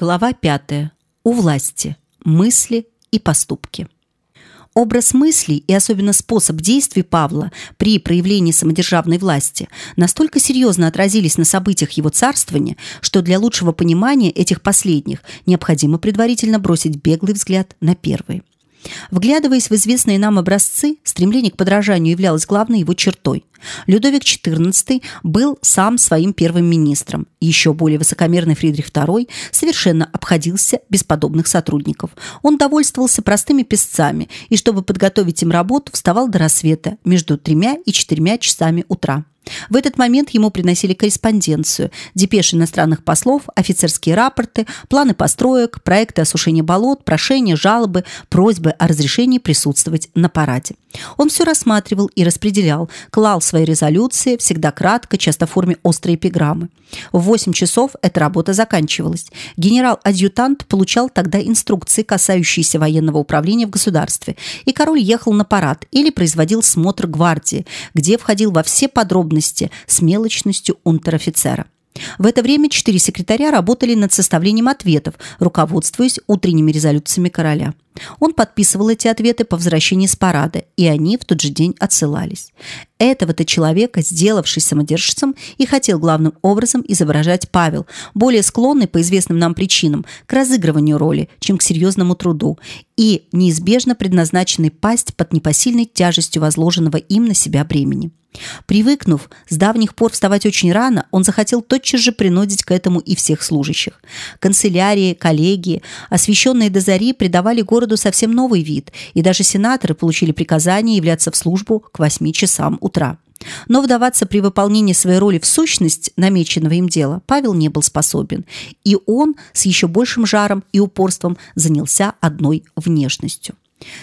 Глава 5. У власти. Мысли и поступки. Образ мыслей и особенно способ действий Павла при проявлении самодержавной власти настолько серьезно отразились на событиях его царствования, что для лучшего понимания этих последних необходимо предварительно бросить беглый взгляд на первые. Вглядываясь в известные нам образцы, стремление к подражанию являлось главной его чертой. Людовик XIV был сам своим первым министром. Еще более высокомерный Фридрих II совершенно обходился без подобных сотрудников. Он довольствовался простыми песцами и, чтобы подготовить им работу, вставал до рассвета между тремя и четырьмя часами утра. В этот момент ему приносили корреспонденцию, депеши иностранных послов, офицерские рапорты, планы построек, проекты осушения болот, прошения, жалобы, просьбы о разрешении присутствовать на параде. Он все рассматривал и распределял, клал свои резолюции, всегда кратко, часто в форме острой эпиграммы. В 8 часов эта работа заканчивалась. Генерал-адъютант получал тогда инструкции, касающиеся военного управления в государстве, и король ехал на парад или производил смотр гвардии, где входил во все подробности с мелочностью унтер-офицера. В это время четыре секретаря работали над составлением ответов, руководствуясь утренними резолюциями короля. Он подписывал эти ответы по возвращении с парада, и они в тот же день отсылались. Этого-то человека, сделавшись самодержцем, и хотел главным образом изображать Павел, более склонный по известным нам причинам к разыгрыванию роли, чем к серьезному труду, и неизбежно предназначенный пасть под непосильной тяжестью возложенного им на себя бремени. Привыкнув с давних пор вставать очень рано, он захотел тотчас же принудить к этому и всех служащих. Канцелярии, коллегии, освещенные до зари, придавали городу совсем новый вид, и даже сенаторы получили приказание являться в службу к 8 часам утра. Но вдаваться при выполнении своей роли в сущность намеченного им дела Павел не был способен, и он с еще большим жаром и упорством занялся одной внешностью.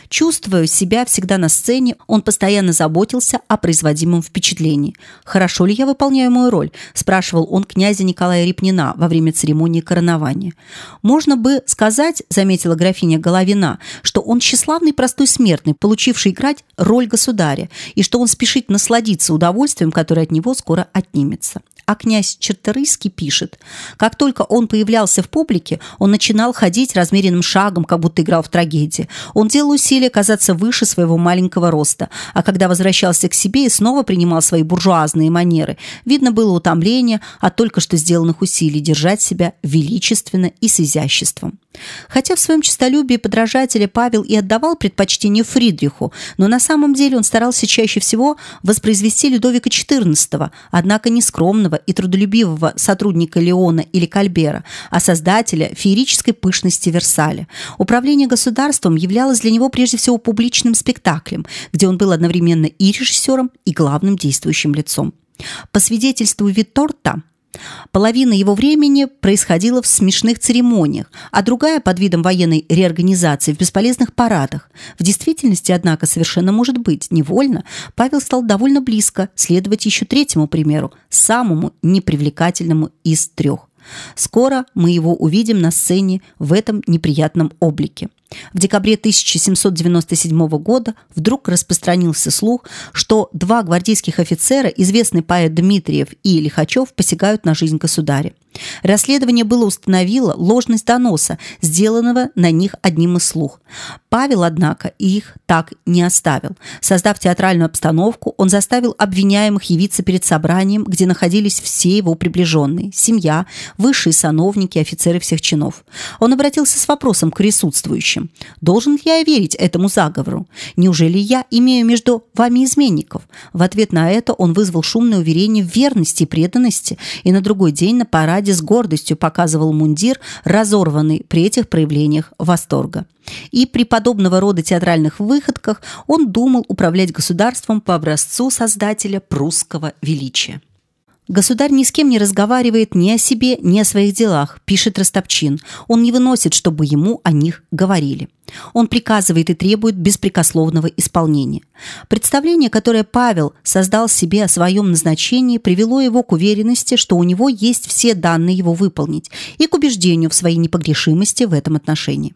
Чувствуя себя всегда на сцене, он постоянно заботился о производимом впечатлении. «Хорошо ли я выполняю мою роль?» – спрашивал он князя Николая Репнина во время церемонии коронования. «Можно бы сказать, – заметила графиня Головина, – что он тщеславный простой смертный, получивший играть роль государя, и что он спешит насладиться удовольствием, которое от него скоро отнимется». А князь Черторийский пишет, как только он появлялся в публике, он начинал ходить размеренным шагом, как будто играл в трагедии. Он делал усилия казаться выше своего маленького роста, а когда возвращался к себе и снова принимал свои буржуазные манеры, видно было утомление от только что сделанных усилий держать себя величественно и с изяществом. Хотя в своем честолюбии подражателя Павел и отдавал предпочтение Фридриху, но на самом деле он старался чаще всего воспроизвести Людовика XIV, однако не скромного и трудолюбивого сотрудника Леона или Кальбера, а создателя феерической пышности Версаля. Управление государством являлось для него прежде всего публичным спектаклем, где он был одновременно и режиссером, и главным действующим лицом. По свидетельству Витторта, Половина его времени происходила в смешных церемониях, а другая под видом военной реорганизации в бесполезных парадах. В действительности, однако, совершенно может быть, невольно, Павел стал довольно близко следовать еще третьему примеру, самому непривлекательному из трех. Скоро мы его увидим на сцене в этом неприятном облике. В декабре 1797 года вдруг распространился слух, что два гвардейских офицера, известный поэт Дмитриев и Лихачев, посягают на жизнь государя. Расследование было установило ложность доноса, сделанного на них одним из слух. Павел, однако, их так не оставил. Создав театральную обстановку, он заставил обвиняемых явиться перед собранием, где находились все его приближенные – семья, высшие сановники, офицеры всех чинов. Он обратился с вопросом к присутствующим. «Должен ли я верить этому заговору? Неужели я имею между вами изменников?» В ответ на это он вызвал шумное уверение в верности и преданности, и на другой день на параде Аркадий с гордостью показывал мундир, разорванный при этих проявлениях восторга. И при подобного рода театральных выходках он думал управлять государством по образцу создателя прусского величия. Государь ни с кем не разговаривает ни о себе, ни о своих делах, пишет Ростопчин. Он не выносит, чтобы ему о них говорили. Он приказывает и требует беспрекословного исполнения. Представление, которое Павел создал себе о своем назначении, привело его к уверенности, что у него есть все данные его выполнить, и к убеждению в своей непогрешимости в этом отношении.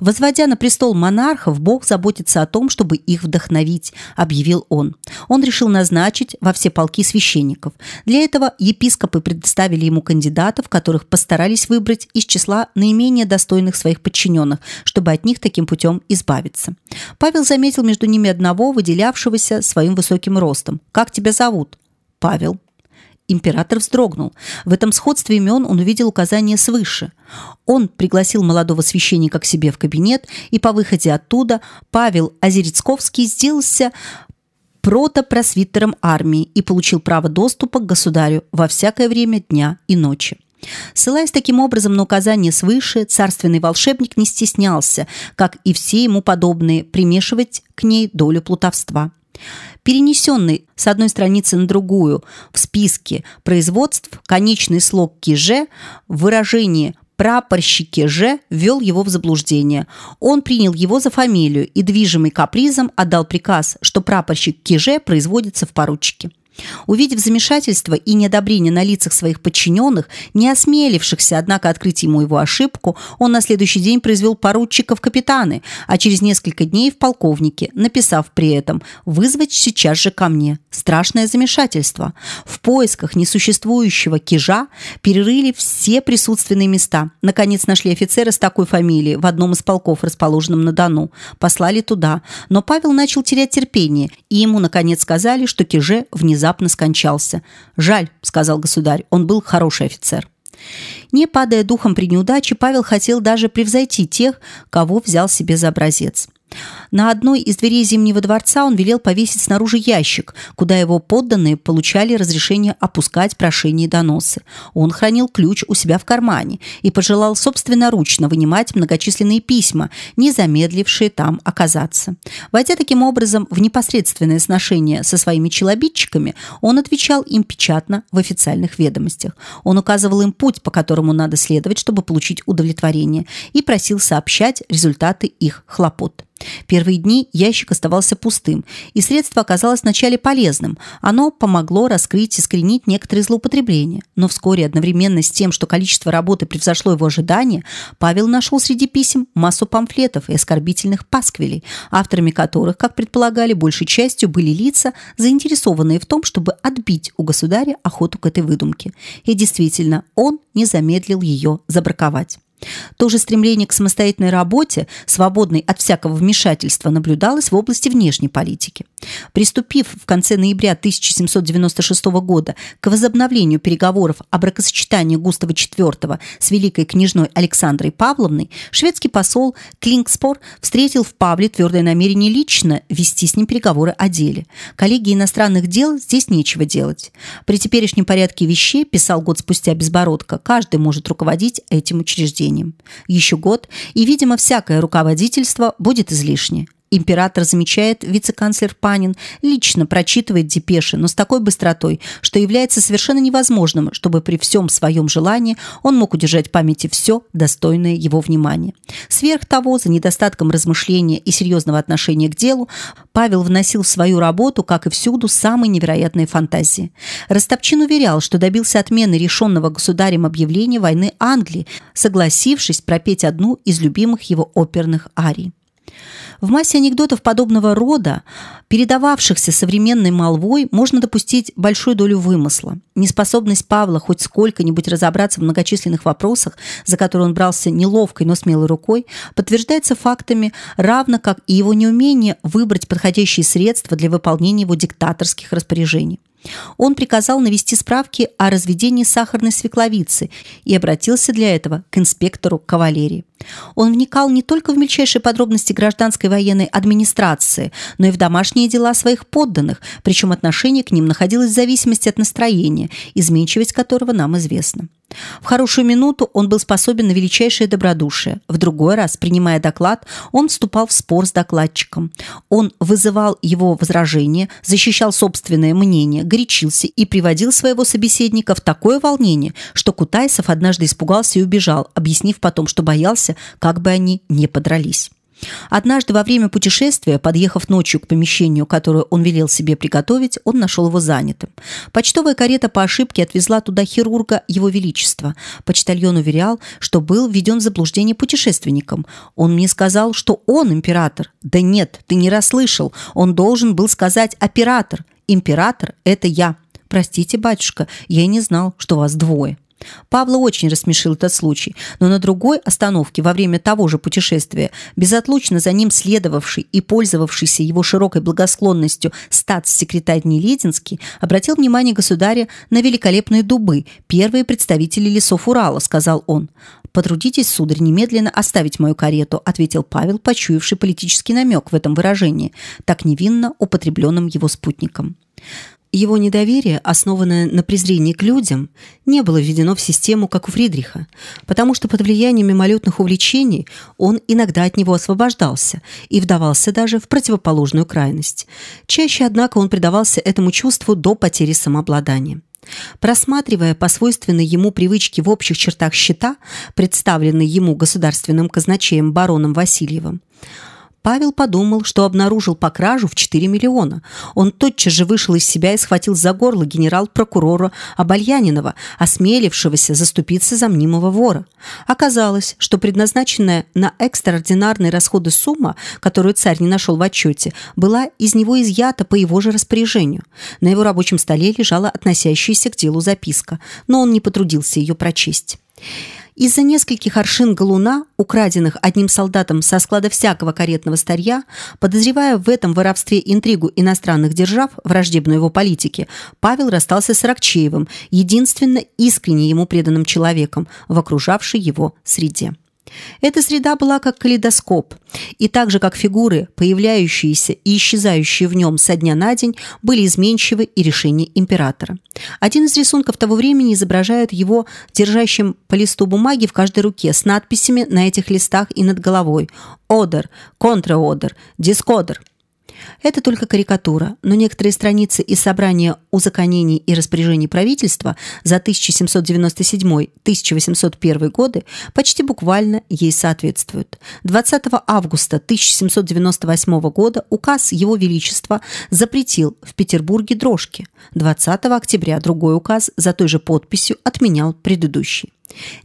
Возводя на престол монархов, Бог заботится о том, чтобы их вдохновить, объявил он. Он решил назначить во все полки священников. Для этого епископы предоставили ему кандидатов, которых постарались выбрать из числа наименее достойных своих подчиненных, чтобы от них таким путем избавиться. Павел заметил между ними одного, выделявшегося своим высоким ростом. «Как тебя зовут?» «Павел». Император вздрогнул. В этом сходстве имен он увидел указание свыше. Он пригласил молодого священника к себе в кабинет, и по выходе оттуда Павел Озерецковский сделался протопросвитером армии и получил право доступа к государю во всякое время дня и ночи. Ссылаясь таким образом на указание свыше, царственный волшебник не стеснялся, как и все ему подобные, примешивать к ней долю плутовства перенесенный с одной страницы на другую в списке производств конечный слог «киже» в выражении прапорщике же ввел его в заблуждение. Он принял его за фамилию и, движимый капризом, отдал приказ, что прапорщик Киже производится в поручике. Увидев замешательство и неодобрение на лицах своих подчиненных, не осмелившихся, однако, открыть ему его ошибку, он на следующий день произвел поручика в капитаны, а через несколько дней в полковнике, написав при этом «вызвать сейчас же ко мне». Страшное замешательство. В поисках несуществующего кижа перерыли все присутственные места. Наконец нашли офицера с такой фамилией в одном из полков, расположенном на Дону. Послали туда. Но Павел начал терять терпение, и ему, наконец, сказали, что киже внезапно внезапно скончался. «Жаль», — сказал государь, — «он был хороший офицер». Не падая духом при неудаче, Павел хотел даже превзойти тех, кого взял себе за образец. На одной из дверей Зимнего дворца он велел повесить снаружи ящик, куда его подданные получали разрешение опускать прошения и доносы. Он хранил ключ у себя в кармане и пожелал собственноручно вынимать многочисленные письма, не замедлившие там оказаться. Войдя таким образом в непосредственное сношение со своими челобитчиками, он отвечал им печатно в официальных ведомостях. Он указывал им путь, по которому надо следовать, чтобы получить удовлетворение, и просил сообщать результаты их хлопот. Первые дни ящик оставался пустым, и средство оказалось вначале полезным. Оно помогло раскрыть и искоренить некоторые злоупотребления. Но вскоре, одновременно с тем, что количество работы превзошло его ожидания, Павел нашел среди писем массу памфлетов и оскорбительных пасквилей, авторами которых, как предполагали, большей частью были лица, заинтересованные в том, чтобы отбить у государя охоту к этой выдумке. И действительно, он не замедлил ее забраковать. То же стремление к самостоятельной работе, свободной от всякого вмешательства, наблюдалось в области внешней политики. Приступив в конце ноября 1796 года к возобновлению переговоров о бракосочетании Густава IV с великой княжной Александрой Павловной, шведский посол Клингспор встретил в Павле твердое намерение лично вести с ним переговоры о деле. Коллеги иностранных дел здесь нечего делать. При теперешнем порядке вещей, писал год спустя Безбородко, каждый может руководить этим учреждением управлением. Еще год, и, видимо, всякое руководительство будет излишне. Император замечает, вице-канцлер Панин лично прочитывает депеши, но с такой быстротой, что является совершенно невозможным, чтобы при всем своем желании он мог удержать в памяти все, достойное его внимания. Сверх того, за недостатком размышления и серьезного отношения к делу, Павел вносил в свою работу, как и всюду, самые невероятные фантазии. Растопчин уверял, что добился отмены решенного государем объявления войны Англии, согласившись пропеть одну из любимых его оперных арий. В массе анекдотов подобного рода, передававшихся современной молвой, можно допустить большую долю вымысла. Неспособность Павла хоть сколько-нибудь разобраться в многочисленных вопросах, за которые он брался неловкой, но смелой рукой, подтверждается фактами, равно как и его неумение выбрать подходящие средства для выполнения его диктаторских распоряжений. Он приказал навести справки о разведении сахарной свекловицы и обратился для этого к инспектору кавалерии. Он вникал не только в мельчайшие подробности гражданской военной администрации, но и в домашние дела своих подданных, причем отношение к ним находилось в зависимости от настроения, изменчивость которого нам известна. В хорошую минуту он был способен на величайшее добродушие. В другой раз, принимая доклад, он вступал в спор с докладчиком. Он вызывал его возражения, защищал собственное мнение, горячился и приводил своего собеседника в такое волнение, что Кутайсов однажды испугался и убежал, объяснив потом, что боялся, как бы они не подрались. Однажды во время путешествия, подъехав ночью к помещению, которое он велел себе приготовить, он нашел его занятым. Почтовая карета по ошибке отвезла туда хирурга Его Величества. Почтальон уверял, что был введен в заблуждение путешественником. Он мне сказал, что он император. Да нет, ты не расслышал. Он должен был сказать «оператор». Император – это я. Простите, батюшка, я не знал, что вас двое. Павла очень рассмешил этот случай, но на другой остановке во время того же путешествия безотлучно за ним следовавший и пользовавшийся его широкой благосклонностью статс-секретарь Нелединский обратил внимание государя на великолепные дубы, первые представители лесов Урала, сказал он. «Потрудитесь, сударь, немедленно оставить мою карету», ответил Павел, почуявший политический намек в этом выражении, так невинно употребленным его спутником. Его недоверие, основанное на презрении к людям, не было введено в систему, как у Фридриха, потому что под влиянием мимолетных увлечений он иногда от него освобождался и вдавался даже в противоположную крайность. Чаще, однако, он предавался этому чувству до потери самообладания. Просматривая по свойственной ему привычке в общих чертах счета, представленные ему государственным казначеем бароном Васильевым, Павел подумал, что обнаружил по кражу в 4 миллиона. Он тотчас же вышел из себя и схватил за горло генерал-прокурора Обальянинова, осмелившегося заступиться за мнимого вора. Оказалось, что предназначенная на экстраординарные расходы сумма, которую царь не нашел в отчете, была из него изъята по его же распоряжению. На его рабочем столе лежала относящаяся к делу записка, но он не потрудился ее прочесть. Из-за нескольких аршин галуна, украденных одним солдатом со склада всякого каретного старья, подозревая в этом воровстве интригу иностранных держав, враждебной его политике, Павел расстался с Рокчеевым, единственно искренне ему преданным человеком в окружавшей его среде. Эта среда была как калейдоскоп, и так же, как фигуры, появляющиеся и исчезающие в нем со дня на день, были изменчивы и решения императора. Один из рисунков того времени изображает его держащим по листу бумаги в каждой руке с надписями на этих листах и над головой «Одер», «Контраодер», «Дискодер». Это только карикатура, но некоторые страницы из собрания узаконений и распоряжений правительства за 1797-1801 годы почти буквально ей соответствуют. 20 августа 1798 года указ Его Величества запретил в Петербурге дрожки. 20 октября другой указ за той же подписью отменял предыдущий.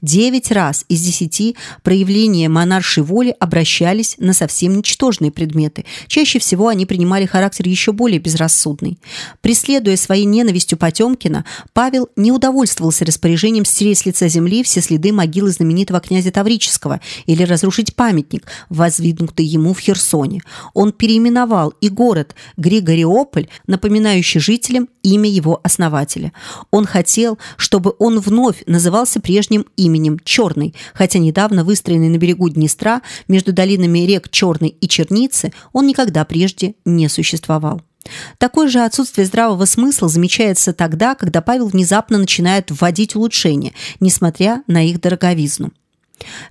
Девять раз из десяти проявления монаршей воли обращались на совсем ничтожные предметы. Чаще всего они принимали характер еще более безрассудный. Преследуя своей ненавистью Потемкина, Павел не удовольствовался распоряжением стереть с лица земли все следы могилы знаменитого князя Таврического или разрушить памятник, возведенный ему в Херсоне. Он переименовал и город Григориополь, напоминающий жителям имя его основателя. Он хотел, чтобы он вновь назывался прежним прежним именем Черный, хотя недавно выстроенный на берегу Днестра между долинами рек Черный и Черницы он никогда прежде не существовал. Такое же отсутствие здравого смысла замечается тогда, когда Павел внезапно начинает вводить улучшения, несмотря на их дороговизну.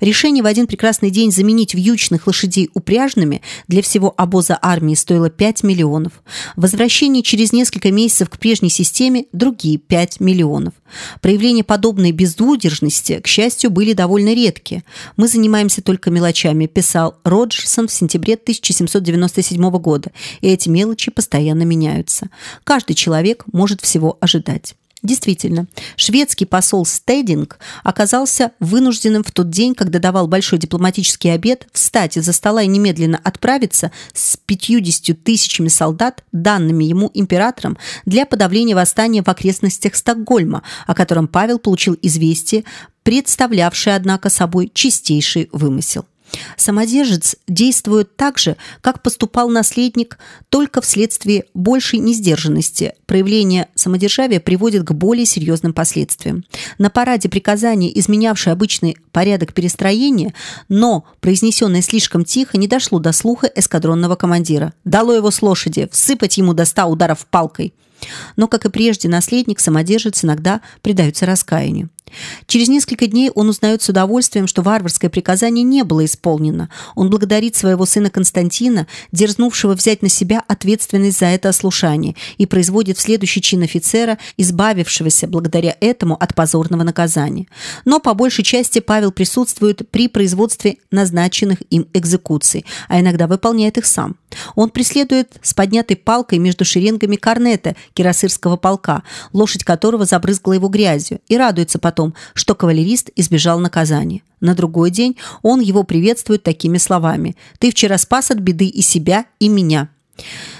Решение в один прекрасный день заменить вьючных лошадей упряжными для всего обоза армии стоило 5 миллионов. Возвращение через несколько месяцев к прежней системе – другие 5 миллионов. Проявления подобной безудержности, к счастью, были довольно редкие. «Мы занимаемся только мелочами», – писал Роджерсон в сентябре 1797 года, и эти мелочи постоянно меняются. Каждый человек может всего ожидать. Действительно, шведский посол Стейдинг оказался вынужденным в тот день, когда давал большой дипломатический обед, встать из-за стола и немедленно отправиться с 50 тысячами солдат, данными ему императором, для подавления восстания в окрестностях Стокгольма, о котором Павел получил известие, представлявшее, однако, собой чистейший вымысел. Самодержец действует так же, как поступал наследник, только вследствие большей несдержанности. Проявление самодержавия приводит к более серьезным последствиям. На параде приказания, изменявшее обычный порядок перестроения, но произнесенное слишком тихо, не дошло до слуха эскадронного командира. «Дало его с лошади! Всыпать ему до ста ударов палкой!» Но, как и прежде, наследник, самодержец иногда предаются раскаянию. Через несколько дней он узнает с удовольствием, что варварское приказание не было исполнено. Он благодарит своего сына Константина, дерзнувшего взять на себя ответственность за это ослушание, и производит в следующий чин офицера, избавившегося благодаря этому от позорного наказания. Но по большей части Павел присутствует при производстве назначенных им экзекуций, а иногда выполняет их сам. Он преследует с поднятой палкой между шеренгами корнета кирасырского полка, лошадь которого забрызгала его грязью, и радуется потом том, что кавалерист избежал наказания. На другой день он его приветствует такими словами «Ты вчера спас от беды и себя, и меня».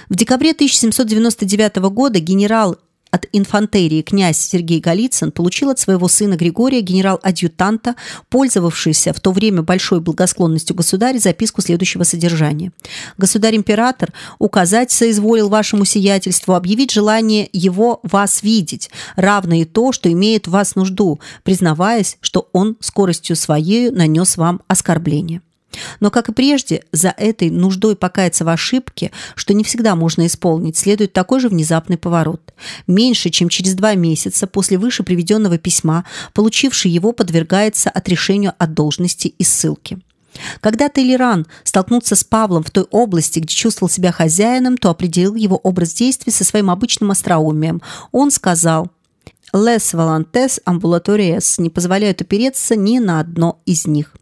В декабре 1799 года генерал от инфантерии князь Сергей Голицын получил от своего сына Григория, генерал-адъютанта, пользовавшийся в то время большой благосклонностью государя, записку следующего содержания. «Государь-император указать соизволил вашему сиятельству объявить желание его вас видеть, равно и то, что имеет вас нужду, признаваясь, что он скоростью своей нанес вам оскорбление». Но, как и прежде, за этой нуждой покаяться в ошибке, что не всегда можно исполнить, следует такой же внезапный поворот. Меньше, чем через два месяца после выше приведенного письма, получивший его подвергается отрешению от должности и ссылки. Когда Тейлеран столкнулся с Павлом в той области, где чувствовал себя хозяином, то определил его образ действий со своим обычным остроумием. Он сказал «Les volontés ambulatorias» не позволяют опереться ни на одно из них.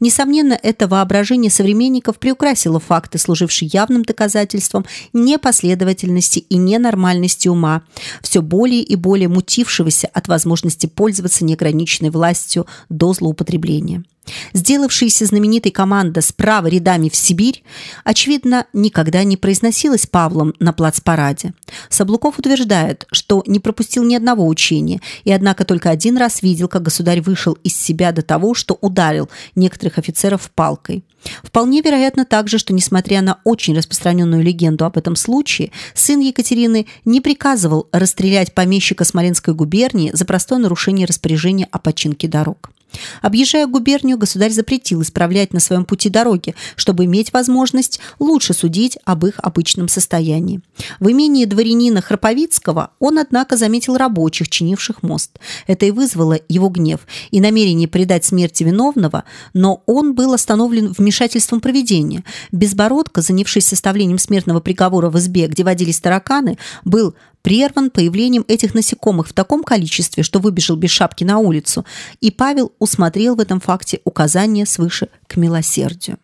Несомненно, это воображение современников приукрасило факты, служившие явным доказательством непоследовательности и ненормальности ума, все более и более мутившегося от возможности пользоваться неограниченной властью до злоупотребления. Сделавшаяся знаменитой команда справа рядами в Сибирь, очевидно, никогда не произносилась Павлом на плацпараде. Саблуков утверждает, что не пропустил ни одного учения, и однако только один раз видел, как государь вышел из себя до того, что ударил некоторых офицеров палкой. Вполне вероятно также, что, несмотря на очень распространенную легенду об этом случае, сын Екатерины не приказывал расстрелять помещика Смоленской губернии за простое нарушение распоряжения о починке дорог. Объезжая губернию, государь запретил исправлять на своем пути дороги, чтобы иметь возможность лучше судить об их обычном состоянии. В имении дворянина Храповицкого он, однако, заметил рабочих, чинивших мост. Это и вызвало его гнев и намерение предать смерти виновного, но он был остановлен вмешательством проведения. Безбородко, занявшись составлением смертного приговора в избе, где водились тараканы, был прерван появлением этих насекомых в таком количестве, что выбежал без шапки на улицу, и Павел усмотрел в этом факте указание свыше к милосердию.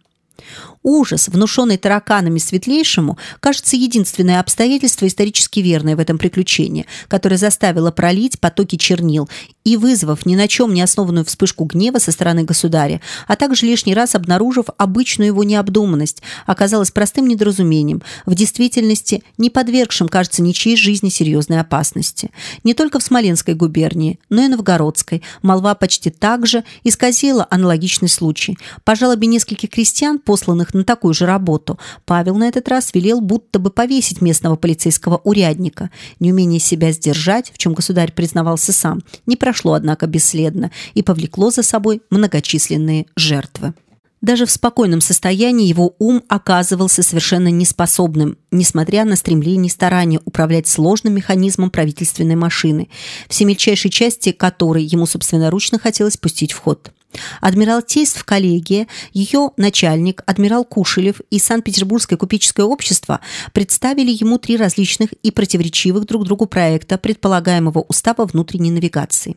Ужас, внушенный тараканами светлейшему, кажется единственное обстоятельство исторически верное в этом приключении, которое заставило пролить потоки чернил и, вызвав ни на чем не основанную вспышку гнева со стороны государя, а также лишний раз обнаружив обычную его необдуманность, оказалось простым недоразумением, в действительности не подвергшим, кажется, ничьей жизни серьезной опасности. Не только в Смоленской губернии, но и Новгородской молва почти так же исказила аналогичный случай. По жалобе нескольких крестьян, посланных на такую же работу, Павел на этот раз велел будто бы повесить местного полицейского урядника. Неумение себя сдержать, в чем государь признавался сам, не прошло, однако, бесследно и повлекло за собой многочисленные жертвы. Даже в спокойном состоянии его ум оказывался совершенно неспособным, несмотря на стремление и старание управлять сложным механизмом правительственной машины, все мельчайшие части которой ему собственноручно хотелось пустить в ход. Адмиралтейств коллегия, ее начальник, адмирал Кушелев и Санкт-Петербургское купеческое общество представили ему три различных и противоречивых друг другу проекта предполагаемого устава внутренней навигации.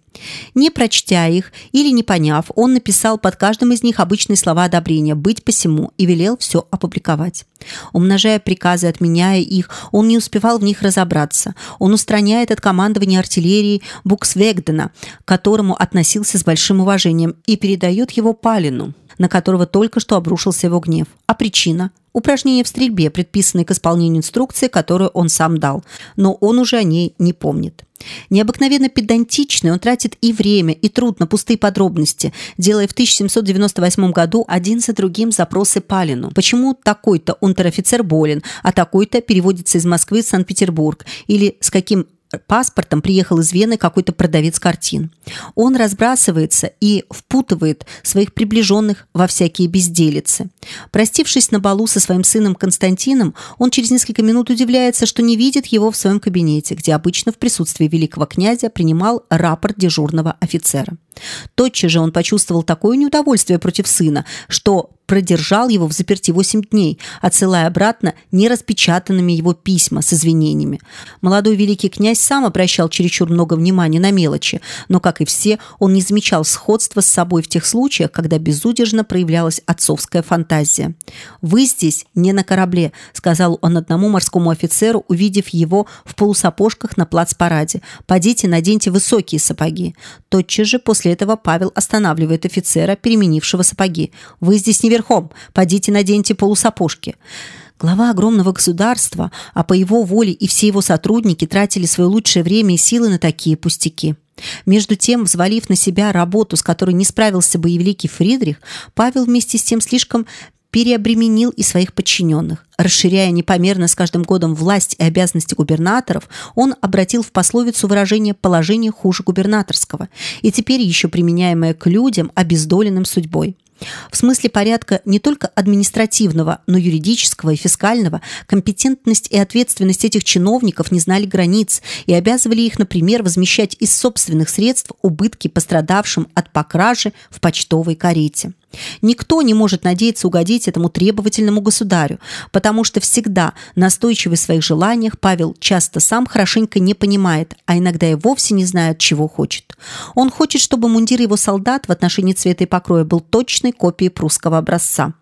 Не прочтя их или не поняв, он написал под каждым из них обычные слова одобрения «быть посему» и велел все опубликовать. Умножая приказы, отменяя их, он не успевал в них разобраться. Он устраняет от командования артиллерии Буксвегдена, к которому относился с большим уважением, и передает его Палину, на которого только что обрушился его гнев. А причина? Упражнение в стрельбе, предписанное к исполнению инструкции, которую он сам дал. Но он уже о ней не помнит. Необыкновенно педантичный, он тратит и время, и труд на пустые подробности, делая в 1798 году один за другим запросы Палину. Почему такой-то унтер-офицер болен, а такой-то переводится из Москвы в Санкт-Петербург? Или с каким паспортом приехал из Вены какой-то продавец картин. Он разбрасывается и впутывает своих приближенных во всякие безделицы. Простившись на балу со своим сыном Константином, он через несколько минут удивляется, что не видит его в своем кабинете, где обычно в присутствии великого князя принимал рапорт дежурного офицера. Тотчас же он почувствовал такое неудовольствие против сына, что продержал его в заперти 8 дней, отсылая обратно нераспечатанными его письма с извинениями. Молодой великий князь сам обращал чересчур много внимания на мелочи, но, как и все, он не замечал сходства с собой в тех случаях, когда безудержно проявлялась отцовская фантазия. «Вы здесь не на корабле», — сказал он одному морскому офицеру, увидев его в полусапожках на плацпараде. «Подите, наденьте высокие сапоги». Тотчас же после этого Павел останавливает офицера, переменившего сапоги. «Вы здесь не верхом. Подите наденьте полусапожки». Глава огромного государства, а по его воле и все его сотрудники тратили свое лучшее время и силы на такие пустяки. Между тем, взвалив на себя работу, с которой не справился бы и великий Фридрих, Павел вместе с тем слишком переобременил и своих подчиненных. Расширяя непомерно с каждым годом власть и обязанности губернаторов, он обратил в пословицу выражение «положение хуже губернаторского» и теперь еще применяемое к людям, обездоленным судьбой. В смысле порядка не только административного, но юридического и фискального, компетентность и ответственность этих чиновников не знали границ и обязывали их, например, возмещать из собственных средств убытки пострадавшим от покражи в почтовой карете. Никто не может надеяться угодить этому требовательному государю, потому что всегда настойчивый в своих желаниях Павел часто сам хорошенько не понимает, а иногда и вовсе не знает, чего хочет. Он хочет, чтобы мундир его солдат в отношении цвета и покроя был точной копией прусского образца.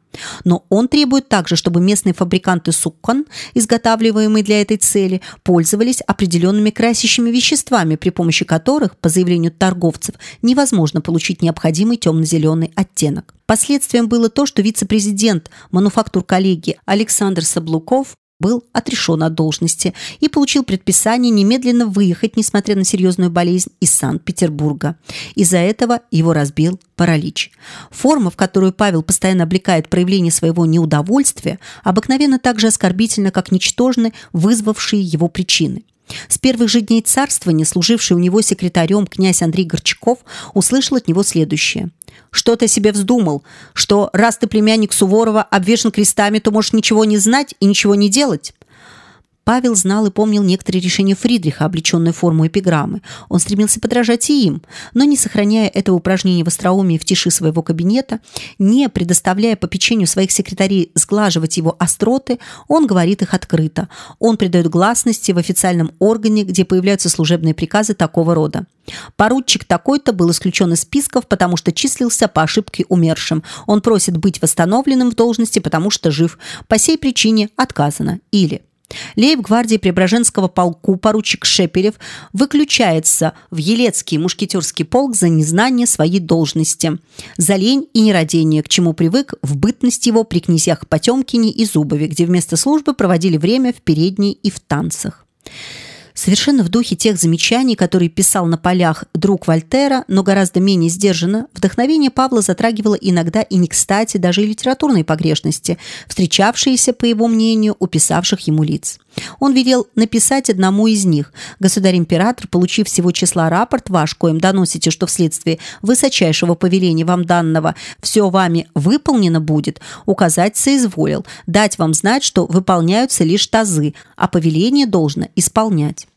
Но он требует также, чтобы местные фабриканты суккан, изготавливаемые для этой цели, пользовались определенными красящими веществами, при помощи которых, по заявлению торговцев, невозможно получить необходимый темно-зеленый оттенок. Последствием было то, что вице-президент мануфактур коллегии Александр Саблуков был отрешен от должности и получил предписание немедленно выехать, несмотря на серьезную болезнь, из Санкт-Петербурга. Из-за этого его разбил паралич. Форма, в которую Павел постоянно облекает проявление своего неудовольствия, обыкновенно так же оскорбительна, как ничтожны вызвавшие его причины. С первых же дней царствования, служивший у него секретарем князь Андрей Горчаков, услышал от него следующее. «Что ты себе вздумал? Что раз ты племянник Суворова обвешан крестами, то можешь ничего не знать и ничего не делать?» Павел знал и помнил некоторые решения Фридриха, облеченные форму эпиграммы. Он стремился подражать и им, но не сохраняя этого упражнения в остроумии в тиши своего кабинета, не предоставляя по печенью своих секретарей сглаживать его остроты, он говорит их открыто. Он придает гласности в официальном органе, где появляются служебные приказы такого рода. Поручик такой-то был исключен из списков, потому что числился по ошибке умершим. Он просит быть восстановленным в должности, потому что жив. По сей причине отказано. Или Лейб-гвардии Преображенского полку поручик Шепелев выключается в Елецкий мушкетерский полк за незнание своей должности, за лень и нерадение, к чему привык в бытность его при князьях Потемкине и Зубове, где вместо службы проводили время в передней и в танцах. Совершенно в духе тех замечаний, которые писал на полях друг Вольтера, но гораздо менее сдержанно, вдохновение Павла затрагивало иногда и не кстати даже и литературные погрешности, встречавшиеся, по его мнению, у писавших ему лиц. Он велел написать одному из них. Государь-император, получив всего числа рапорт ваш, коим доносите, что вследствие высочайшего повеления вам данного все вами выполнено будет, указать соизволил, дать вам знать, что выполняются лишь тазы, а повеление должно исполнять.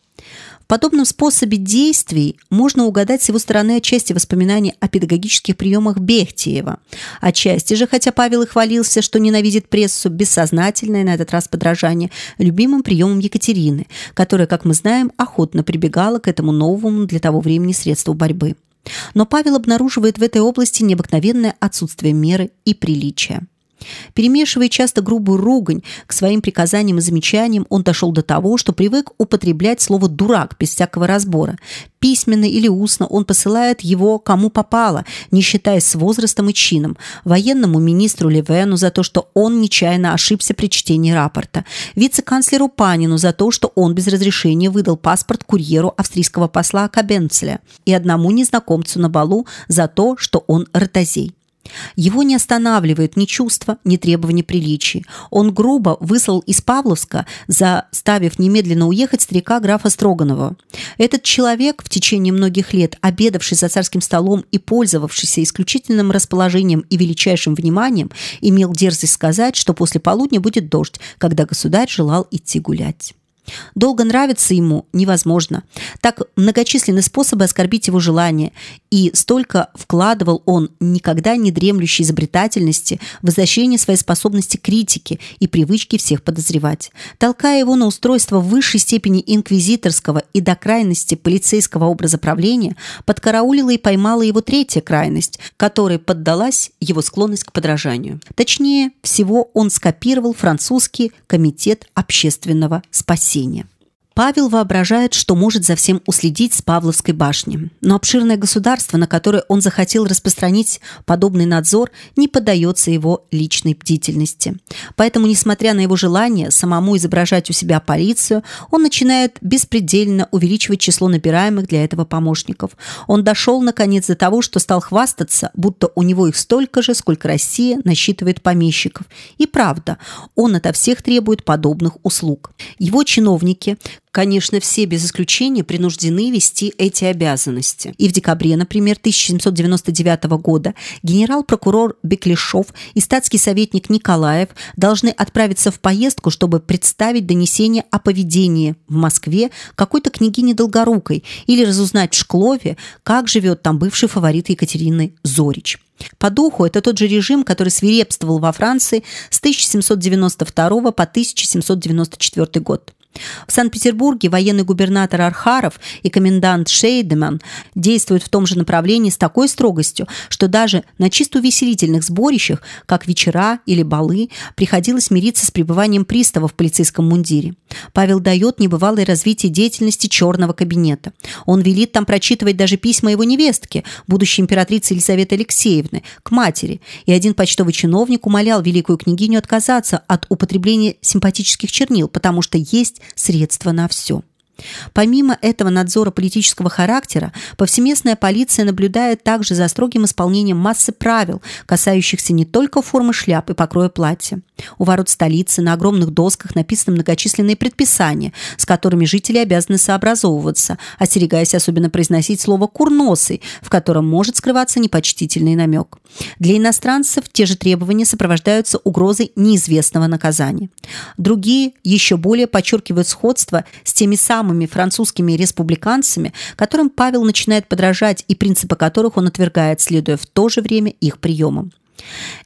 В подобном способе действий можно угадать с его стороны отчасти воспоминания о педагогических приемах Бехтиева. Отчасти же, хотя Павел и хвалился, что ненавидит прессу, бессознательное на этот раз подражание любимым приемам Екатерины, которая, как мы знаем, охотно прибегала к этому новому для того времени средству борьбы. Но Павел обнаруживает в этой области необыкновенное отсутствие меры и приличия. Перемешивая часто грубую ругань к своим приказаниям и замечаниям, он дошел до того, что привык употреблять слово «дурак» без всякого разбора. Письменно или устно он посылает его кому попало, не считаясь с возрастом и чином. Военному министру Левену за то, что он нечаянно ошибся при чтении рапорта. Вице-канцлеру Панину за то, что он без разрешения выдал паспорт курьеру австрийского посла Кабенцеля. И одному незнакомцу на балу за то, что он ротозей. Его не останавливает ни чувство, ни требования приличий. Он грубо выслал из Павловска, заставив немедленно уехать старика графа Строганова. Этот человек, в течение многих лет обедавший за царским столом и пользовавшийся исключительным расположением и величайшим вниманием, имел дерзость сказать, что после полудня будет дождь, когда государь желал идти гулять. Долго нравиться ему невозможно. Так многочисленны способы оскорбить его желание, и столько вкладывал он никогда не дремлющей изобретательности в изощрение своей способности критики и привычки всех подозревать. Толкая его на устройство в высшей степени инквизиторского и до крайности полицейского образа правления, подкараулила и поймала его третья крайность, которой поддалась его склонность к подражанию. Точнее всего, он скопировал французский комитет общественного спасения спасения. Павел воображает, что может за всем уследить с Павловской башни, но обширное государство, на которое он захотел распространить подобный надзор, не поддается его личной бдительности. Поэтому, несмотря на его желание самому изображать у себя полицию, он начинает беспредельно увеличивать число набираемых для этого помощников. Он дошел, наконец, до того, что стал хвастаться, будто у него их столько же, сколько Россия насчитывает помещиков. И правда, он ото всех требует подобных услуг. Его чиновники – Конечно, все без исключения принуждены вести эти обязанности. И в декабре, например, 1799 года генерал-прокурор Беклешов и статский советник Николаев должны отправиться в поездку, чтобы представить донесение о поведении в Москве какой-то княгини Долгорукой или разузнать в Шклове, как живет там бывший фаворит Екатерины Зорич. По духу это тот же режим, который свирепствовал во Франции с 1792 по 1794 год. В Санкт-Петербурге военный губернатор Архаров и комендант Шейдеман действуют в том же направлении с такой строгостью, что даже на чисто увеселительных сборищах, как вечера или балы, приходилось мириться с пребыванием пристава в полицейском мундире. Павел дает небывалое развитие деятельности черного кабинета. Он велит там прочитывать даже письма его невестки, будущей императрицы Елизаветы Алексеевны, к матери, и один почтовый чиновник умолял великую княгиню отказаться от употребления симпатических чернил, потому что есть средства на все. Помимо этого надзора политического характера, повсеместная полиция наблюдает также за строгим исполнением массы правил, касающихся не только формы шляп и покроя платья. У ворот столицы на огромных досках написаны многочисленные предписания, с которыми жители обязаны сообразовываться, остерегаясь особенно произносить слово «курносый», в котором может скрываться непочтительный намек. Для иностранцев те же требования сопровождаются угрозой неизвестного наказания. Другие еще более подчеркивают сходство с теми самыми самыми французскими республиканцами, которым Павел начинает подражать и принципы которых он отвергает, следуя в то же время их приемам.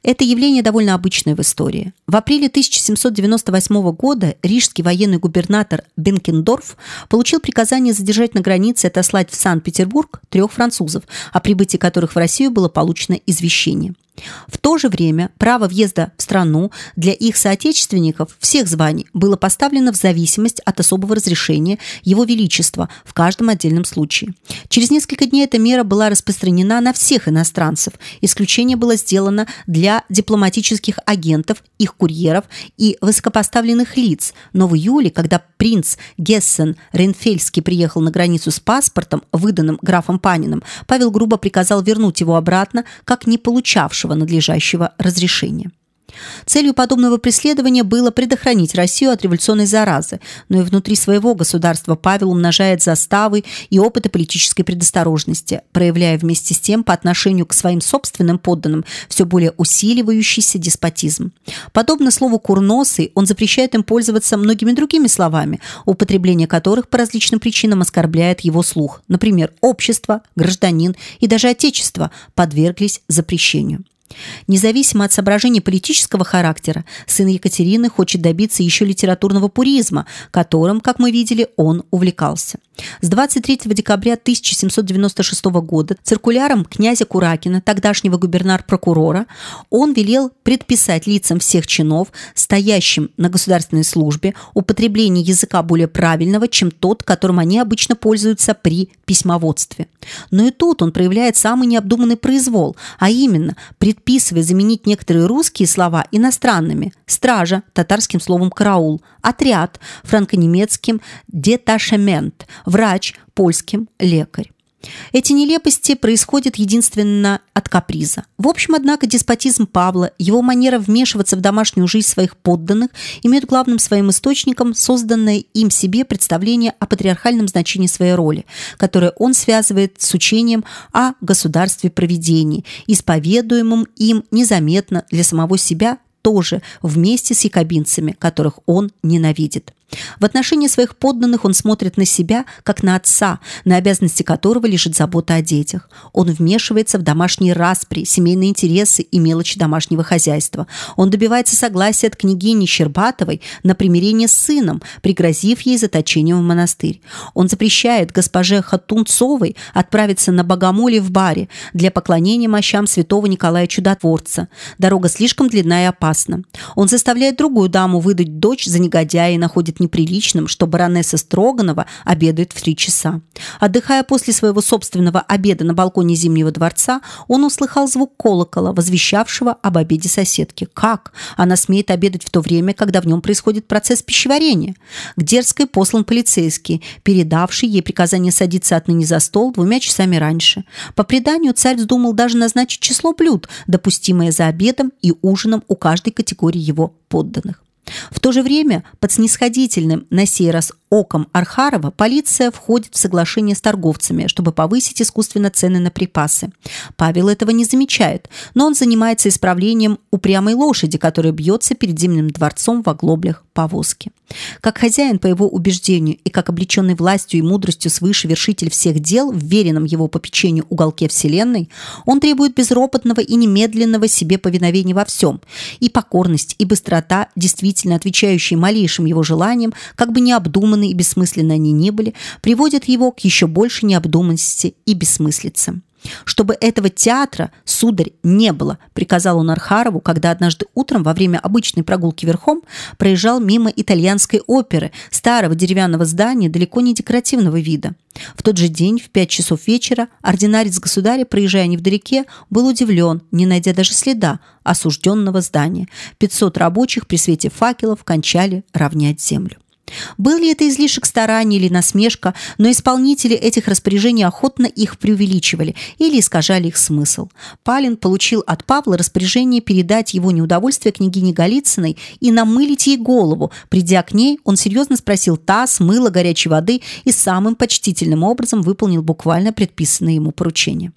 Это явление довольно обычное в истории. В апреле 1798 года рижский военный губернатор Бенкендорф получил приказание задержать на границе и отослать в Санкт-Петербург трех французов, о прибытии которых в Россию было получено извещение. В то же время право въезда в страну для их соотечественников всех званий было поставлено в зависимость от особого разрешения Его Величества в каждом отдельном случае. Через несколько дней эта мера была распространена на всех иностранцев. Исключение было сделано для дипломатических агентов, их курьеров и высокопоставленных лиц. Но в июле, когда принц Гессен Рейнфельский приехал на границу с паспортом, выданным графом Паниным, Павел грубо приказал вернуть его обратно, как не получавшего получившего надлежащего разрешения. Целью подобного преследования было предохранить Россию от революционной заразы, но и внутри своего государства Павел умножает заставы и опыты политической предосторожности, проявляя вместе с тем по отношению к своим собственным подданным все более усиливающийся деспотизм. Подобно слову «курносый», он запрещает им пользоваться многими другими словами, употребление которых по различным причинам оскорбляет его слух. Например, общество, гражданин и даже отечество подверглись запрещению. Независимо от соображений политического характера, сын Екатерины хочет добиться еще литературного пуризма, которым, как мы видели, он увлекался. С 23 декабря 1796 года циркуляром князя Куракина, тогдашнего губернар-прокурора, он велел предписать лицам всех чинов, стоящим на государственной службе, употребление языка более правильного, чем тот, которым они обычно пользуются при письмоводстве. Но и тут он проявляет самый необдуманный произвол, а именно предписывая заменить некоторые русские слова иностранными – стража, татарским словом караул, отряд, франко-немецким деташемент, врач, польским лекарь. Эти нелепости происходят единственно от каприза. В общем, однако, деспотизм Павла, его манера вмешиваться в домашнюю жизнь своих подданных имеют главным своим источником созданное им себе представление о патриархальном значении своей роли, которое он связывает с учением о государстве проведения, исповедуемым им незаметно для самого себя тоже вместе с якобинцами, которых он ненавидит. В отношении своих подданных он смотрит на себя, как на отца, на обязанности которого лежит забота о детях. Он вмешивается в домашние распри, семейные интересы и мелочи домашнего хозяйства. Он добивается согласия от княгини Щербатовой на примирение с сыном, пригрозив ей заточением в монастырь. Он запрещает госпоже Хатунцовой отправиться на богомолье в баре для поклонения мощам святого Николая Чудотворца. Дорога слишком длинна и опасна. Он заставляет другую даму выдать дочь за негодяя и находит неприличным, что баронесса Строганова обедает в три часа. Отдыхая после своего собственного обеда на балконе Зимнего дворца, он услыхал звук колокола, возвещавшего об обеде соседки. Как? Она смеет обедать в то время, когда в нем происходит процесс пищеварения. К дерзкой послан полицейский, передавший ей приказание садиться отныне за стол двумя часами раньше. По преданию, царь вздумал даже назначить число блюд, допустимое за обедом и ужином у каждой категории его подданных. В то же время под снисходительным на сей раз оком Архарова полиция входит в соглашение с торговцами, чтобы повысить искусственно цены на припасы. Павел этого не замечает, но он занимается исправлением упрямой лошади, которая бьется перед Зимним дворцом в оглоблях повозки. Как хозяин, по его убеждению, и как облеченный властью и мудростью свыше вершитель всех дел, в веренном его попечению уголке Вселенной, он требует безропотного и немедленного себе повиновения во всем. И покорность, и быстрота, действительно отвечающие малейшим его желаниям, как бы необдуманны и бессмысленны они не были, приводят его к еще большей необдуманности и бессмыслице. Чтобы этого театра, сударь, не было, приказал он Архарову, когда однажды утром во время обычной прогулки верхом проезжал мимо итальянской оперы, старого деревянного здания, далеко не декоративного вида. В тот же день, в пять часов вечера, ординарец государя, проезжая невдалеке, был удивлен, не найдя даже следа осужденного здания. 500 рабочих при свете факелов кончали равнять землю. Был ли это излишек стараний или насмешка, но исполнители этих распоряжений охотно их преувеличивали или искажали их смысл. Палин получил от Павла распоряжение передать его неудовольствие княгине Голицыной и намылить ей голову. Придя к ней, он серьезно спросил таз, мыло, горячей воды и самым почтительным образом выполнил буквально предписанное ему поручение.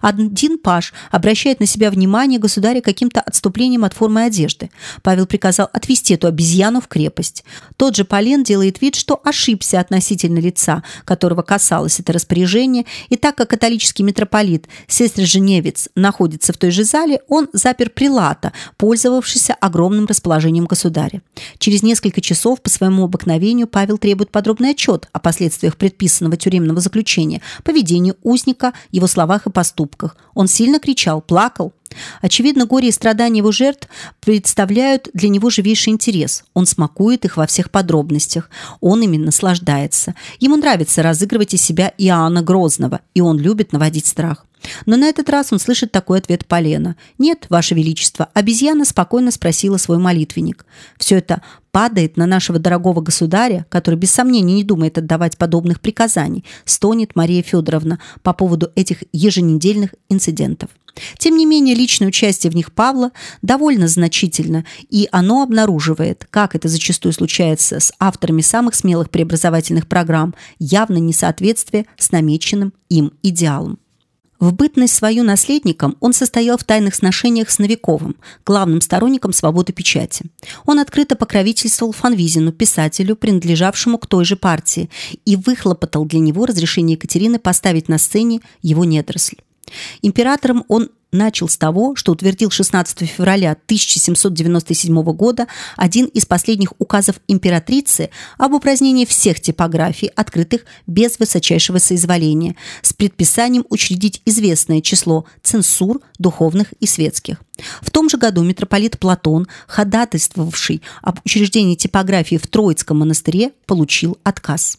Один паж обращает на себя внимание государя каким-то отступлением от формы одежды. Павел приказал отвести эту обезьяну в крепость. Тот же Полен делает вид, что ошибся относительно лица, которого касалось это распоряжение, и так как католический митрополит Сестр Женевец находится в той же зале, он запер прилата, пользовавшийся огромным расположением государя. Через несколько часов по своему обыкновению Павел требует подробный отчет о последствиях предписанного тюремного заключения, поведении узника, его словах и поступках. Он сильно кричал, плакал. Очевидно, горе и страдания его жертв представляют для него живейший интерес. Он смакует их во всех подробностях. Он ими наслаждается. Ему нравится разыгрывать из себя Иоанна Грозного, и он любит наводить страх. Но на этот раз он слышит такой ответ Полена. «Нет, Ваше Величество», обезьяна спокойно спросила свой молитвенник. Все это падает на нашего дорогого государя, который без сомнения не думает отдавать подобных приказаний, стонет Мария Федоровна по поводу этих еженедельных инцидентов. Тем не менее, личное участие в них Павла довольно значительно, и оно обнаруживает, как это зачастую случается с авторами самых смелых преобразовательных программ, явно несоответствие с намеченным им идеалом. В бытность свою наследником он состоял в тайных сношениях с Новиковым, главным сторонником свободы печати. Он открыто покровительствовал Фанвизину, писателю, принадлежавшему к той же партии, и выхлопотал для него разрешение Екатерины поставить на сцене его недоросль. Императором он начал с того, что утвердил 16 февраля 1797 года один из последних указов императрицы об упразднении всех типографий, открытых без высочайшего соизволения, с предписанием учредить известное число цензур духовных и светских. В том же году митрополит Платон, ходатайствовавший об учреждении типографии в Троицком монастыре, получил отказ.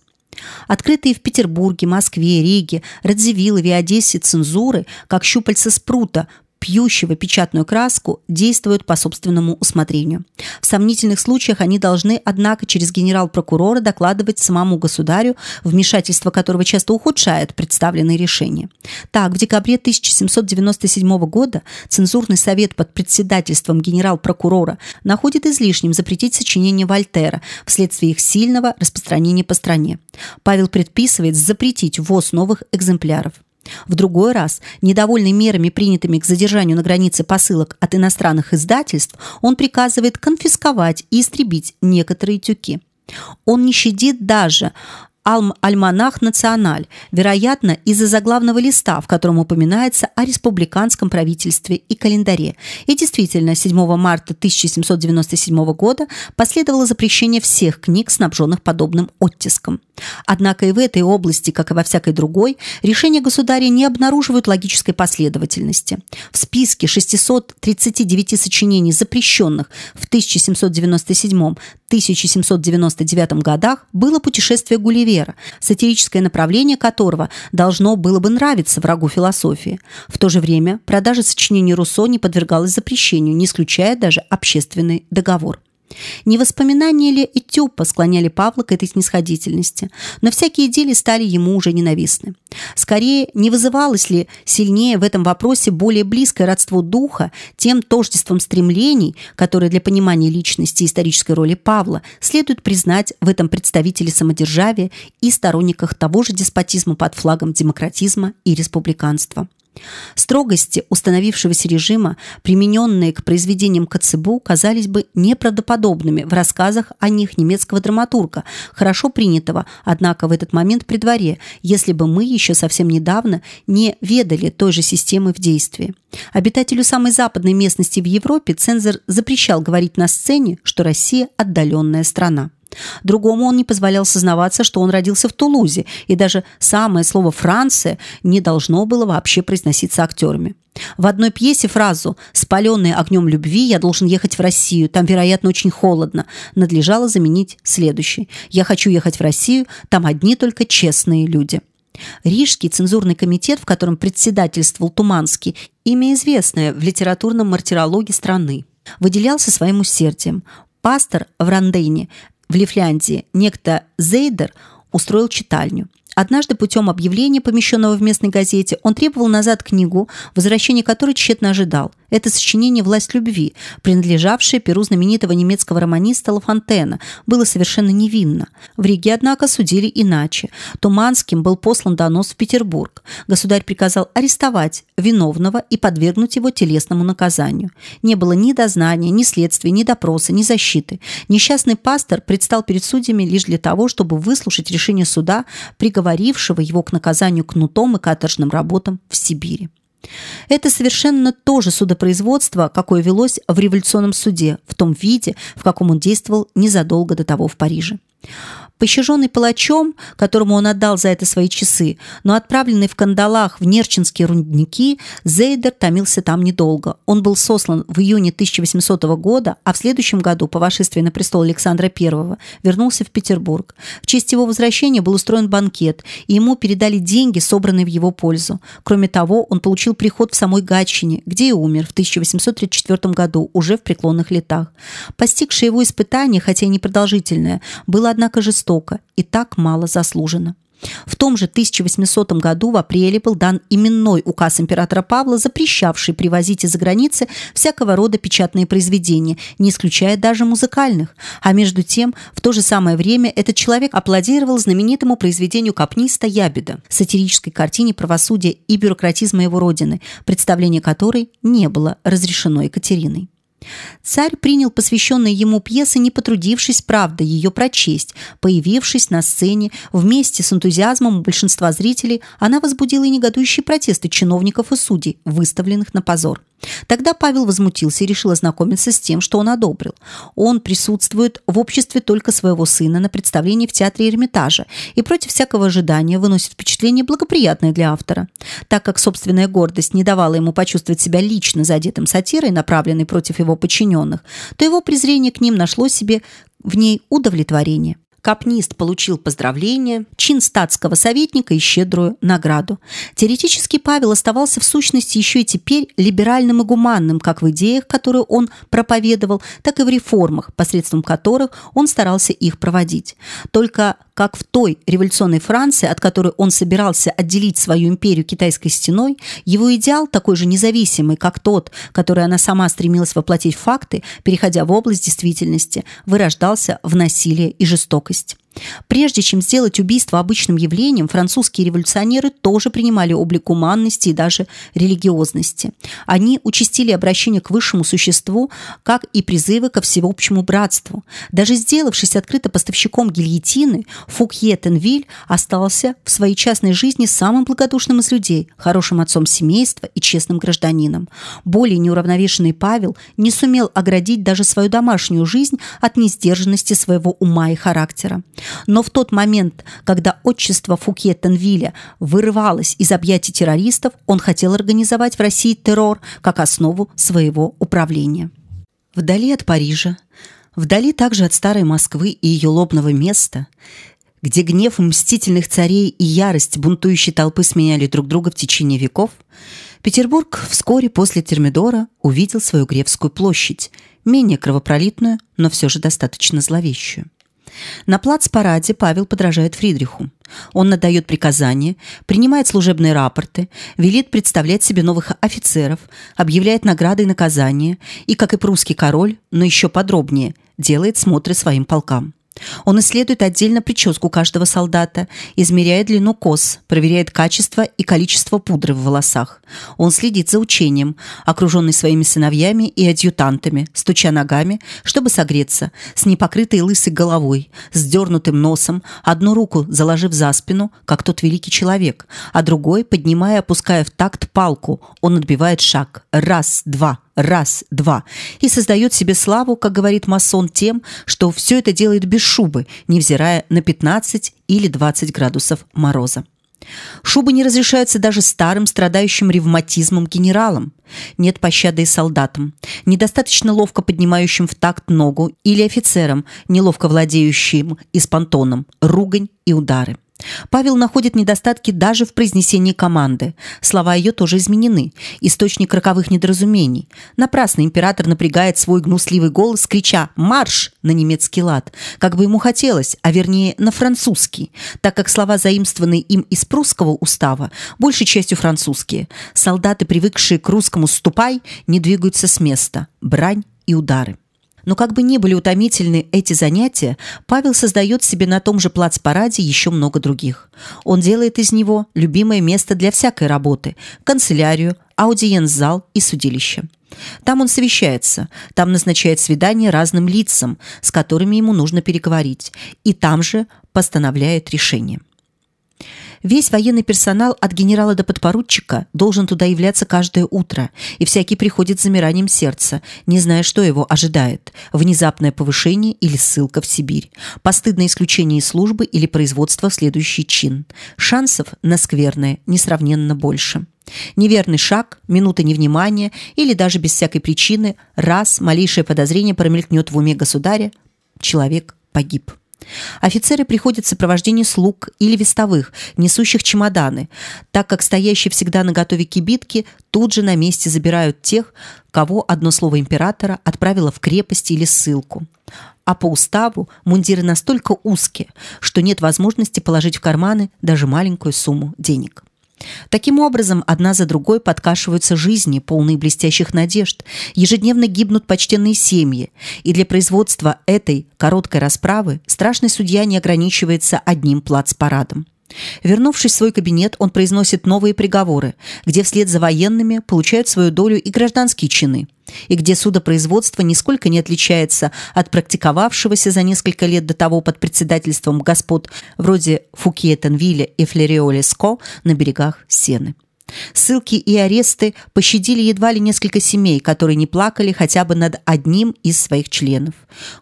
Открытые в Петербурге, Москве, Риге, Радзивиллове Одессе цензуры, как щупальца спрута, пьющего печатную краску, действуют по собственному усмотрению. В сомнительных случаях они должны, однако, через генерал-прокурора докладывать самому государю, вмешательство которого часто ухудшает представленные решения. Так, в декабре 1797 года цензурный совет под председательством генерал-прокурора находит излишним запретить сочинения Вольтера вследствие их сильного распространения по стране. Павел предписывает запретить ввоз новых экземпляров. В другой раз, недовольный мерами, принятыми к задержанию на границе посылок от иностранных издательств, он приказывает конфисковать и истребить некоторые тюки. Он не щадит даже Альманах Националь, вероятно, из-за заглавного листа, в котором упоминается о республиканском правительстве и календаре. И действительно, 7 марта 1797 года последовало запрещение всех книг, снабженных подобным оттиском. Однако и в этой области, как и во всякой другой, решения государя не обнаруживают логической последовательности. В списке 639 сочинений, запрещенных в 1797-1799 годах, было путешествие Гулливера, сатирическое направление которого должно было бы нравиться врагу философии. В то же время продажа сочинений Руссо не подвергалась запрещению, не исключая даже общественный договор. Не воспоминания ли Этюпа склоняли Павла к этой снисходительности, но всякие идеи стали ему уже ненавистны. Скорее, не вызывалось ли сильнее в этом вопросе более близкое родство духа тем тождеством стремлений, которые для понимания личности и исторической роли Павла следует признать в этом представителе самодержавия и сторонниках того же деспотизма под флагом демократизма и республиканства. Строгости установившегося режима, примененные к произведениям Коцебу, казались бы неправдоподобными в рассказах о них немецкого драматурга, хорошо принятого, однако в этот момент при дворе, если бы мы еще совсем недавно не ведали той же системы в действии. Обитателю самой западной местности в Европе цензор запрещал говорить на сцене, что Россия – отдаленная страна. Другому он не позволял сознаваться, что он родился в Тулузе, и даже самое слово «Франция» не должно было вообще произноситься актерами. В одной пьесе фразу «Спаленный огнем любви я должен ехать в Россию, там, вероятно, очень холодно» надлежало заменить следующей «Я хочу ехать в Россию, там одни только честные люди». Рижский цензурный комитет, в котором председательствовал Туманский, имя известное в литературном мартирологе страны, выделялся своим усердием. Пастор в Рандейне в Лифляндии некто Зейдер устроил читальню. Однажды путем объявления, помещенного в местной газете, он требовал назад книгу, возвращение которой тщетно ожидал – это сочинение «Власть любви», принадлежавшее перу знаменитого немецкого романиста Лафонтена, было совершенно невинно. В Риге, однако, судили иначе. Туманским был послан донос в Петербург. Государь приказал арестовать виновного и подвергнуть его телесному наказанию. Не было ни дознания, ни следствия, ни допроса, ни защиты. Несчастный пастор предстал перед судьями лишь для того, чтобы выслушать решение суда, приговорившего его к наказанию кнутом и каторжным работам в Сибири. Это совершенно то же судопроизводство, какое велось в революционном суде, в том виде, в каком он действовал незадолго до того в Париже. Пощаженный палачом, которому он отдал за это свои часы, но отправленный в кандалах в Нерчинские рудники, Зейдер томился там недолго. Он был сослан в июне 1800 года, а в следующем году, по вошествии на престол Александра I, вернулся в Петербург. В честь его возвращения был устроен банкет, и ему передали деньги, собранные в его пользу. Кроме того, он получил приход в самой Гатчине, где и умер в 1834 году, уже в преклонных летах. Постигшее его испытание, хотя и непродолжительное, было, однако, жестоко жестоко и так мало заслуженно. В том же 1800 году в апреле был дан именной указ императора Павла, запрещавший привозить из-за границы всякого рода печатные произведения, не исключая даже музыкальных. А между тем, в то же самое время этот человек аплодировал знаменитому произведению капниста Ябеда, сатирической картине правосудия и бюрократизма его родины, представление которой не было разрешено Екатериной. Царь принял посвященные ему пьесы, не потрудившись, правда, ее прочесть. Появившись на сцене вместе с энтузиазмом большинства зрителей, она возбудила и негодующие протесты чиновников и судей, выставленных на позор. Тогда Павел возмутился и решил ознакомиться с тем, что он одобрил. Он присутствует в обществе только своего сына на представлении в театре Эрмитажа и против всякого ожидания выносит впечатление благоприятное для автора. Так как собственная гордость не давала ему почувствовать себя лично задетым сатирой, направленной против его подчиненных, то его презрение к ним нашло себе в ней удовлетворение. Капнист получил поздравление, чин статского советника и щедрую награду. Теоретически Павел оставался в сущности еще и теперь либеральным и гуманным как в идеях, которые он проповедовал, так и в реформах, посредством которых он старался их проводить. Только как в той революционной Франции, от которой он собирался отделить свою империю китайской стеной, его идеал, такой же независимый, как тот, который она сама стремилась воплотить в факты, переходя в область действительности, вырождался в насилие и жестокость. Прежде чем сделать убийство обычным явлением, французские революционеры тоже принимали облик гуманности и даже религиозности. Они участили обращение к высшему существу, как и призывы ко всеобщему братству. Даже сделавшись открыто поставщиком гильотины, Фукье Тенвиль остался в своей частной жизни самым благодушным из людей, хорошим отцом семейства и честным гражданином. Более неуравновешенный Павел не сумел оградить даже свою домашнюю жизнь от несдержанности своего ума и характера. Но в тот момент, когда отчество Фукье Тенвиля вырывалось из объятий террористов, он хотел организовать в России террор как основу своего управления. Вдали от Парижа, вдали также от старой Москвы и ее лобного места, где гнев мстительных царей и ярость бунтующей толпы сменяли друг друга в течение веков, Петербург вскоре после Термидора увидел свою Гревскую площадь, менее кровопролитную, но все же достаточно зловещую. На плац-параде Павел подражает Фридриху. Он надает приказания, принимает служебные рапорты, велит представлять себе новых офицеров, объявляет награды и наказания и, как и прусский король, но еще подробнее, делает смотры своим полкам. Он исследует отдельно прическу каждого солдата, измеряет длину кос, проверяет качество и количество пудры в волосах. Он следит за учением, окруженный своими сыновьями и адъютантами, стуча ногами, чтобы согреться, с непокрытой лысой головой, с дернутым носом, одну руку заложив за спину, как тот великий человек, а другой, поднимая и опуская в такт палку, он отбивает шаг. Раз, два, раз, два, и создает себе славу, как говорит масон, тем, что все это делает без шубы, невзирая на 15 или 20 градусов мороза. Шубы не разрешаются даже старым, страдающим ревматизмом генералам. Нет пощады и солдатам, недостаточно ловко поднимающим в такт ногу, или офицерам, неловко владеющим испантоном, ругань и удары. Павел находит недостатки даже в произнесении команды. Слова ее тоже изменены. Источник роковых недоразумений. Напрасно император напрягает свой гнусливый голос, крича «Марш!» на немецкий лад, как бы ему хотелось, а вернее на французский, так как слова, заимствованные им из прусского устава, большей частью французские. Солдаты, привыкшие к русскому «ступай», не двигаются с места. Брань и удары. Но как бы ни были утомительны эти занятия, Павел создает себе на том же плацпараде еще много других. Он делает из него любимое место для всякой работы – канцелярию, аудиенц-зал и судилище. Там он совещается, там назначает свидания разным лицам, с которыми ему нужно переговорить, и там же постановляет решение. Весь военный персонал от генерала до подпоручика должен туда являться каждое утро, и всякий приходит с замиранием сердца, не зная, что его ожидает: внезапное повышение или ссылка в Сибирь, постыдное исключение из службы или производство в следующий чин. Шансов на скверное несравненно больше. Неверный шаг, минута невнимания или даже без всякой причины, раз малейшее подозрение промелькнет в уме государя, человек погиб. Офицеры приходят в сопровождении слуг или вестовых, несущих чемоданы, так как стоящие всегда на готове кибитки тут же на месте забирают тех, кого одно слово императора отправило в крепость или ссылку. А по уставу мундиры настолько узкие, что нет возможности положить в карманы даже маленькую сумму денег. Таким образом, одна за другой подкашиваются жизни, полные блестящих надежд. Ежедневно гибнут почтенные семьи. И для производства этой короткой расправы страшный судья не ограничивается одним плацпарадом. Вернувшись в свой кабинет, он произносит новые приговоры, где вслед за военными получают свою долю и гражданские чины, и где судопроизводство нисколько не отличается от практиковавшегося за несколько лет до того под председательством господ вроде Фукье Тенвиля и Флериоли Ско на берегах Сены. Ссылки и аресты пощадили едва ли несколько семей, которые не плакали хотя бы над одним из своих членов.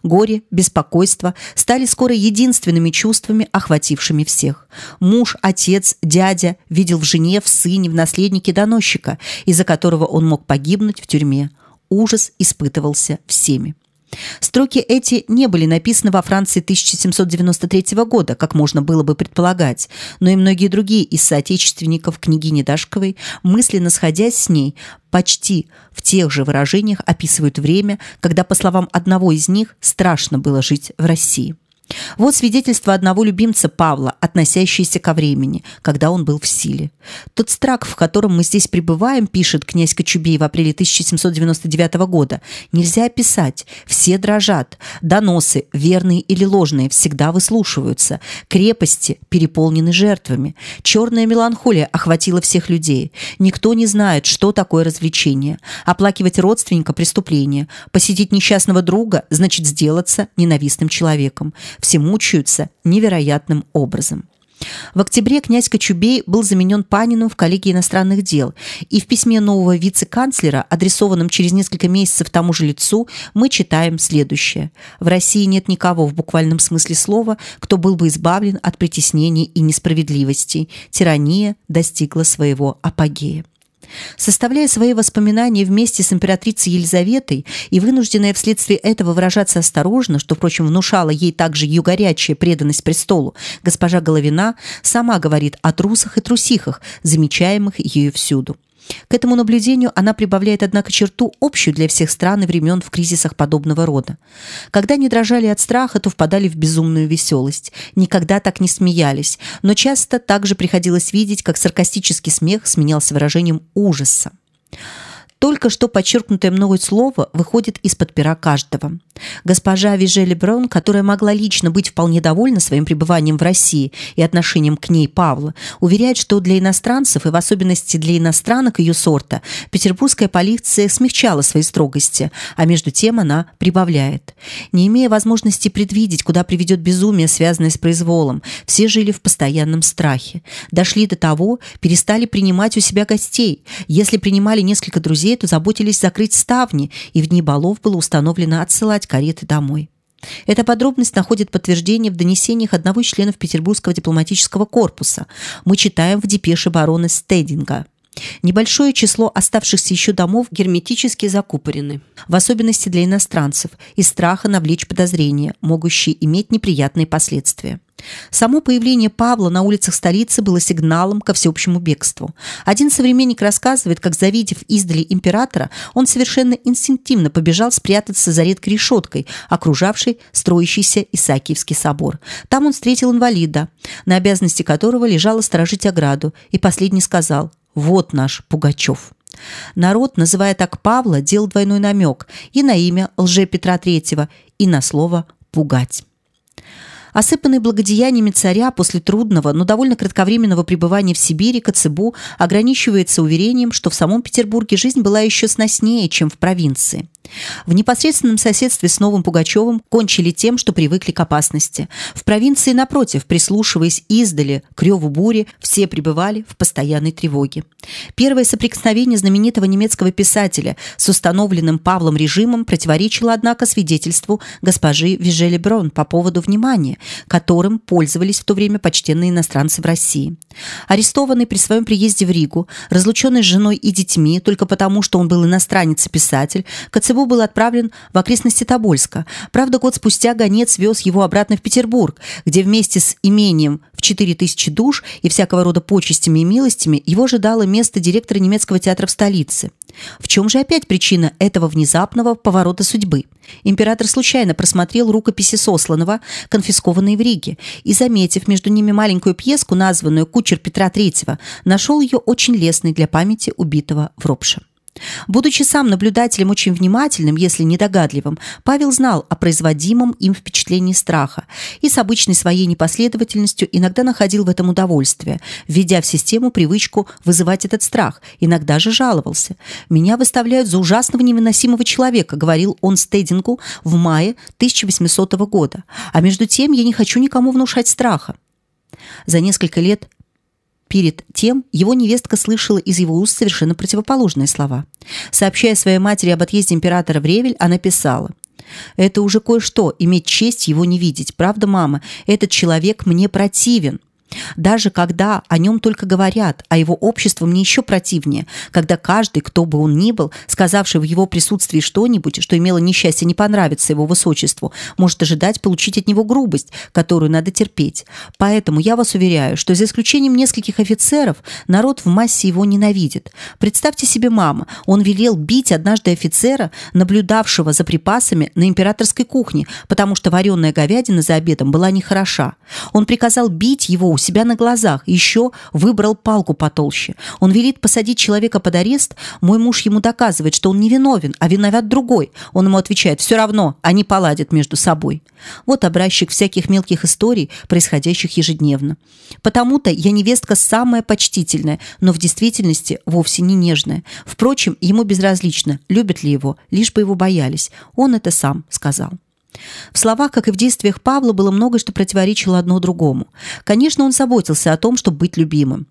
Горе, беспокойство стали скоро единственными чувствами, охватившими всех. Муж, отец, дядя видел в жене, в сыне, в наследнике доносчика, из-за которого он мог погибнуть в тюрьме. Ужас испытывался всеми. Строки эти не были написаны во Франции 1793 года, как можно было бы предполагать, но и многие другие из соотечественников княгини Дашковой, мысленно сходясь с ней, почти в тех же выражениях описывают время, когда, по словам одного из них, страшно было жить в России. Вот свидетельство одного любимца Павла, относящееся ко времени, когда он был в силе. Тот страх, в котором мы здесь пребываем, пишет князь Кочубей в апреле 1799 года, нельзя описать. Все дрожат. Доносы, верные или ложные, всегда выслушиваются. Крепости переполнены жертвами. Черная меланхолия охватила всех людей. Никто не знает, что такое развлечение. Оплакивать родственника – преступление. Посетить несчастного друга – значит сделаться ненавистным человеком все мучаются невероятным образом. В октябре князь Кочубей был заменен Паниным в коллегии иностранных дел, и в письме нового вице-канцлера, адресованном через несколько месяцев тому же лицу, мы читаем следующее. «В России нет никого в буквальном смысле слова, кто был бы избавлен от притеснений и несправедливостей. Тирания достигла своего апогея». Составляя свои воспоминания вместе с императрицей Елизаветой и вынужденная вследствие этого выражаться осторожно, что, впрочем, внушала ей также ее горячая преданность престолу, госпожа Головина сама говорит о трусах и трусихах, замечаемых ею всюду. К этому наблюдению она прибавляет, однако, черту общую для всех стран и времен в кризисах подобного рода. Когда не дрожали от страха, то впадали в безумную веселость. Никогда так не смеялись, но часто также приходилось видеть, как саркастический смех сменялся выражением ужаса. Только что подчеркнутое мною слово выходит из-под пера каждого. Госпожа Вижели Браун, которая могла лично быть вполне довольна своим пребыванием в России и отношением к ней Павла, уверяет, что для иностранцев и в особенности для иностранок ее сорта петербургская полиция смягчала свои строгости, а между тем она прибавляет. Не имея возможности предвидеть, куда приведет безумие, связанное с произволом, все жили в постоянном страхе. Дошли до того, перестали принимать у себя гостей. Если принимали несколько друзей, то заботились закрыть ставни, и в дни балов было установлено отсылать кареты домой. Эта подробность находит подтверждение в донесениях одного из членов Петербургского дипломатического корпуса. Мы читаем в депеше барона Стединга. Небольшое число оставшихся еще домов герметически закупорены, в особенности для иностранцев, из страха навлечь подозрения, могущие иметь неприятные последствия. Само появление Павла на улицах столицы было сигналом ко всеобщему бегству. Один современник рассказывает, как, завидев издали императора, он совершенно инстинктивно побежал спрятаться за редкой решеткой, окружавшей строящийся Исаакиевский собор. Там он встретил инвалида, на обязанности которого лежало сторожить ограду, и последний сказал «Вот наш Пугачев». Народ, называя так Павла, делал двойной намек и на имя лже Петра III, и на слово «пугать». Осыпанный благодеяниями царя после трудного, но довольно кратковременного пребывания в Сибири, Коцебу ограничивается уверением, что в самом Петербурге жизнь была еще сноснее, чем в провинции. В непосредственном соседстве с Новым Пугачевым кончили тем, что привыкли к опасности. В провинции, напротив, прислушиваясь издали к реву бури, все пребывали в постоянной тревоге. Первое соприкосновение знаменитого немецкого писателя с установленным Павлом режимом противоречило, однако, свидетельству госпожи Вижели Брон по поводу внимания, которым пользовались в то время почтенные иностранцы в России. Арестованный при своем приезде в Ригу, разлученный с женой и детьми только потому, что он был иностранец и писатель, Коцебу был отправлен в окрестности Тобольска. Правда, год спустя гонец вез его обратно в Петербург, где вместе с имением в 4000 душ и всякого рода почестями и милостями его ожидало место директора немецкого театра в столице. В чем же опять причина этого внезапного поворота судьбы? Император случайно просмотрел рукописи Сосланова, конфискованные в Риге, и, заметив между ними маленькую пьеску, названную «Кучер Петра III», нашел ее очень лестной для памяти убитого в Ропше. Будучи сам наблюдателем очень внимательным, если недогадливым, Павел знал о производимом им впечатлении страха и с обычной своей непоследовательностью иногда находил в этом удовольствие, введя в систему привычку вызывать этот страх, иногда же жаловался. «Меня выставляют за ужасного невыносимого человека», говорил он Стедингу в мае 1800 года. «А между тем я не хочу никому внушать страха». За несколько лет Перед тем его невестка слышала из его уст совершенно противоположные слова. Сообщая своей матери об отъезде императора в Ревель, она писала: это уже кое-что, иметь честь его не видеть. Правда, мама, этот человек мне противен. Даже когда о нем только говорят, а его общество мне еще противнее, когда каждый, кто бы он ни был, сказавший в его присутствии что-нибудь, что имело несчастье не понравиться его высочеству, может ожидать получить от него грубость, которую надо терпеть. Поэтому я вас уверяю, что за исключением нескольких офицеров, народ в массе его ненавидит. Представьте себе, мама, он велел бить однажды офицера, наблюдавшего за припасами на императорской кухне, потому что вареная говядина за обедом была нехороша. Он приказал бить его у себя на глазах, еще выбрал палку потолще. Он велит посадить человека под арест, мой муж ему доказывает, что он не виновен, а виноват другой. Он ему отвечает, все равно, они поладят между собой. Вот образчик всяких мелких историй, происходящих ежедневно. Потому-то я невестка самая почтительная, но в действительности вовсе не нежная. Впрочем, ему безразлично, любят ли его, лишь бы его боялись. Он это сам сказал. В словах, как и в действиях Павла, было многое, что противоречило одно другому. Конечно, он заботился о том, чтобы быть любимым,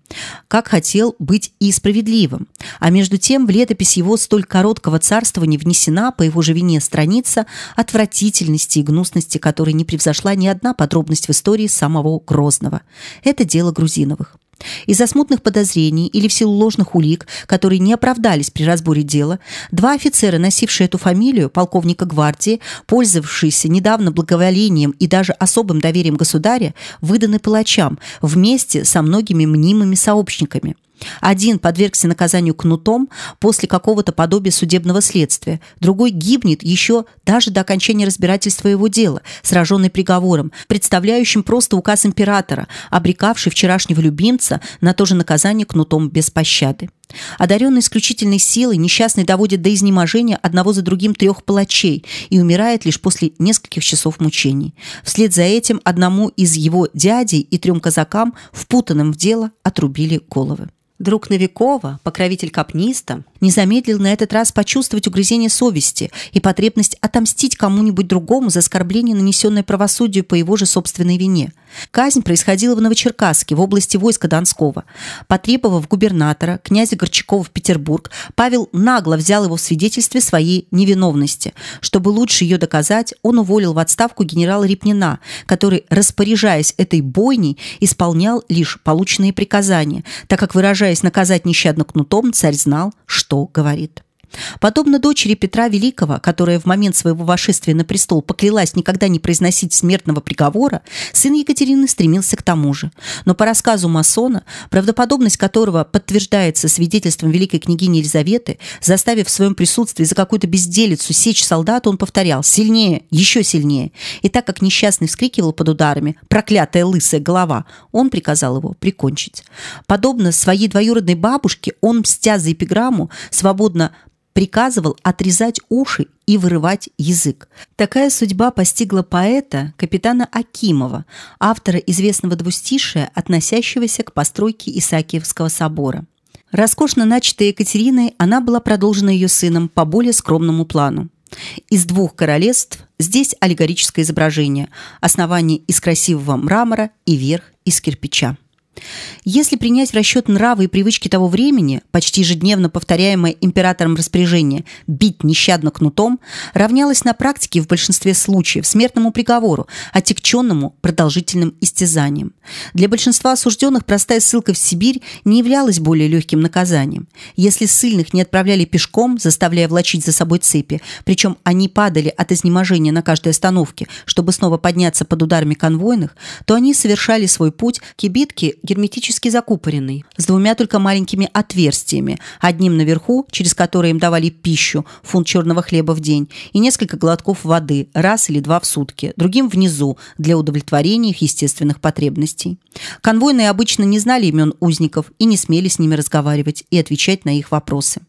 как хотел быть и справедливым. А между тем в летопись его столь короткого царствования внесена, по его же вине, страница отвратительности и гнусности, которой не превзошла ни одна подробность в истории самого Грозного. Это дело Грузиновых. Из-за смутных подозрений или в силу ложных улик, которые не оправдались при разборе дела, два офицера, носившие эту фамилию, полковника гвардии, пользовавшиеся недавно благоволением и даже особым доверием государя, выданы палачам вместе со многими мнимыми сообщниками. Один подвергся наказанию кнутом после какого-то подобия судебного следствия, другой гибнет еще даже до окончания разбирательства его дела, сраженный приговором, представляющим просто указ императора, обрекавший вчерашнего любимца на то же наказание кнутом без пощады. Одаренный исключительной силой, несчастный доводит до изнеможения одного за другим трех палачей и умирает лишь после нескольких часов мучений. Вслед за этим одному из его дядей и трем казакам, впутанным в дело, отрубили головы. Друг Новикова, покровитель капниста, не замедлил на этот раз почувствовать угрызение совести и потребность отомстить кому-нибудь другому за оскорбление, нанесенное правосудию по его же собственной вине. Казнь происходила в Новочеркасске, в области войска Донского. Потребовав губернатора, князя Горчакова в Петербург, Павел нагло взял его в свидетельстве своей невиновности. Чтобы лучше ее доказать, он уволил в отставку генерала Репнина, который, распоряжаясь этой бойней, исполнял лишь полученные приказания, так как выражая выражаясь наказать нещадно кнутом, царь знал, что говорит. Подобно дочери Петра Великого, которая в момент своего восшествия на престол поклялась никогда не произносить смертного приговора, сын Екатерины стремился к тому же. Но по рассказу масона, правдоподобность которого подтверждается свидетельством великой княгини Елизаветы, заставив в своем присутствии за какую-то безделицу сечь солдата, он повторял «сильнее, еще сильнее». И так как несчастный вскрикивал под ударами «проклятая лысая голова», он приказал его прикончить. Подобно своей двоюродной бабушке, он, мстя за эпиграмму, свободно приказывал отрезать уши и вырывать язык. Такая судьба постигла поэта капитана Акимова, автора известного двустишия, относящегося к постройке Исаакиевского собора. Роскошно начатая Екатериной, она была продолжена ее сыном по более скромному плану. Из двух королевств здесь аллегорическое изображение, основание из красивого мрамора и верх из кирпича. Если принять в расчет нравы и привычки того времени, почти ежедневно повторяемое императором распоряжение бить нещадно кнутом, равнялось на практике в большинстве случаев смертному приговору, отягченному продолжительным истязанием. Для большинства осужденных простая ссылка в Сибирь не являлась более легким наказанием. Если ссыльных не отправляли пешком, заставляя влачить за собой цепи, причем они падали от изнеможения на каждой остановке, чтобы снова подняться под ударами конвойных, то они совершали свой путь к кибитке герметически закупоренный, с двумя только маленькими отверстиями, одним наверху, через которое им давали пищу, фунт черного хлеба в день, и несколько глотков воды, раз или два в сутки, другим внизу, для удовлетворения их естественных потребностей. Конвойные обычно не знали имен узников и не смели с ними разговаривать и отвечать на их вопросы.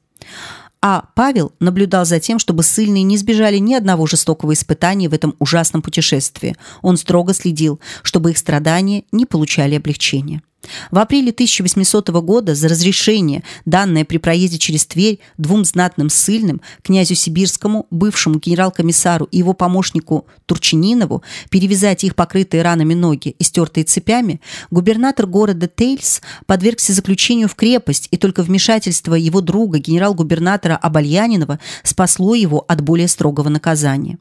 А Павел наблюдал за тем, чтобы ссыльные не избежали ни одного жестокого испытания в этом ужасном путешествии. Он строго следил, чтобы их страдания не получали облегчения. В апреле 1800 года за разрешение, данное при проезде через Тверь двум знатным ссыльным, князю Сибирскому, бывшему генерал-комиссару и его помощнику Турчининову, перевязать их покрытые ранами ноги и стертые цепями, губернатор города Тейльс подвергся заключению в крепость, и только вмешательство его друга, генерал-губернатора Абальянинова, спасло его от более строгого наказания.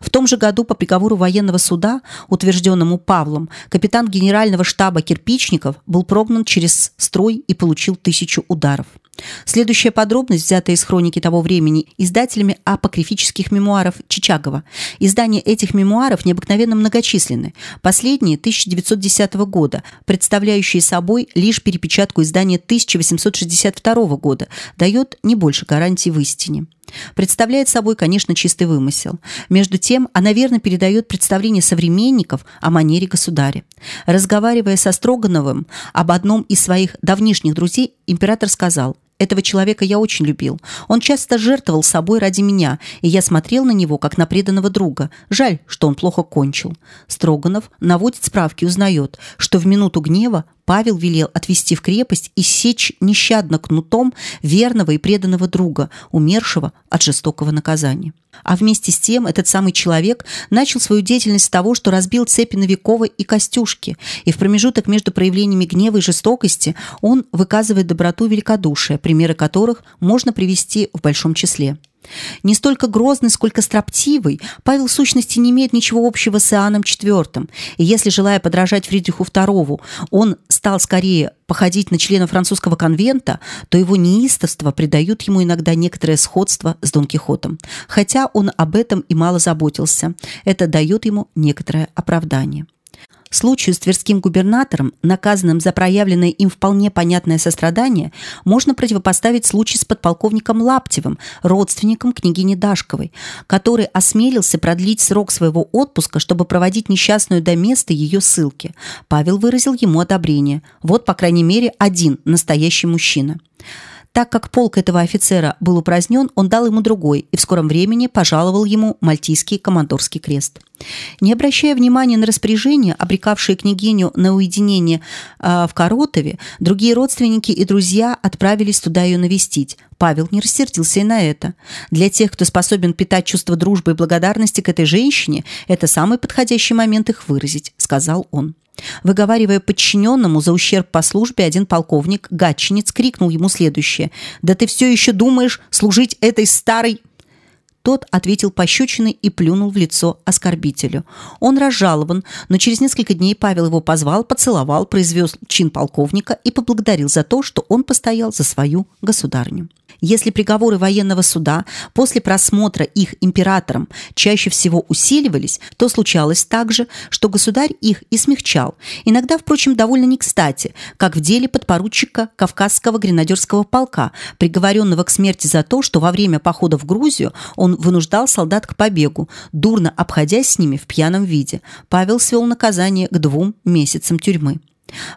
В том же году по приговору военного суда, утвержденному Павлом, капитан генерального штаба Кирпичников был прогнан через строй и получил тысячу ударов. Следующая подробность, взятая из хроники того времени издателями апокрифических мемуаров Чичагова. Издания этих мемуаров необыкновенно многочисленны. Последние 1910 года, представляющие собой лишь перепечатку издания 1862 года, дает не больше гарантий в истине. Представляет собой, конечно, чистый вымысел. Между тем, она верно передает представление современников о манере государя. Разговаривая со Строгановым об одном из своих давнишних друзей, император сказал этого человека я очень любил. Он часто жертвовал собой ради меня, и я смотрел на него, как на преданного друга. Жаль, что он плохо кончил. Строганов наводит справки и узнает, что в минуту гнева Павел велел отвести в крепость и сечь нещадно кнутом верного и преданного друга, умершего от жестокого наказания. А вместе с тем этот самый человек начал свою деятельность с того, что разбил цепи Новикова и Костюшки, и в промежуток между проявлениями гнева и жестокости он выказывает доброту и великодушие, примеры которых можно привести в большом числе. Не столько грозный, сколько строптивый, Павел в сущности не имеет ничего общего с Иоанном IV. И если, желая подражать Фридриху II, он стал скорее походить на члена французского конвента, то его неистовство придают ему иногда некоторое сходство с Дон Кихотом. Хотя он об этом и мало заботился. Это дает ему некоторое оправдание. Случаю с тверским губернатором, наказанным за проявленное им вполне понятное сострадание, можно противопоставить случай с подполковником Лаптевым, родственником княгини Дашковой, который осмелился продлить срок своего отпуска, чтобы проводить несчастную до места ее ссылки. Павел выразил ему одобрение. Вот, по крайней мере, один настоящий мужчина. Так как полк этого офицера был упразднен, он дал ему другой и в скором времени пожаловал ему мальтийский командорский крест. Не обращая внимания на распоряжение, обрекавшее княгиню на уединение э, в Коротове, другие родственники и друзья отправились туда ее навестить. Павел не рассердился и на это. Для тех, кто способен питать чувство дружбы и благодарности к этой женщине, это самый подходящий момент их выразить, сказал он. Выговаривая подчиненному за ущерб по службе, один полковник, гатчинец, крикнул ему следующее. «Да ты все еще думаешь служить этой старой...» Тот ответил пощечиной и плюнул в лицо оскорбителю. Он разжалован, но через несколько дней Павел его позвал, поцеловал, произвел чин полковника и поблагодарил за то, что он постоял за свою государню. Если приговоры военного суда после просмотра их императором чаще всего усиливались, то случалось также, что государь их и смягчал. Иногда, впрочем, довольно не кстати, как в деле подпоручика Кавказского гренадерского полка, приговоренного к смерти за то, что во время похода в Грузию он вынуждал солдат к побегу, дурно обходясь с ними в пьяном виде. Павел свел наказание к двум месяцам тюрьмы.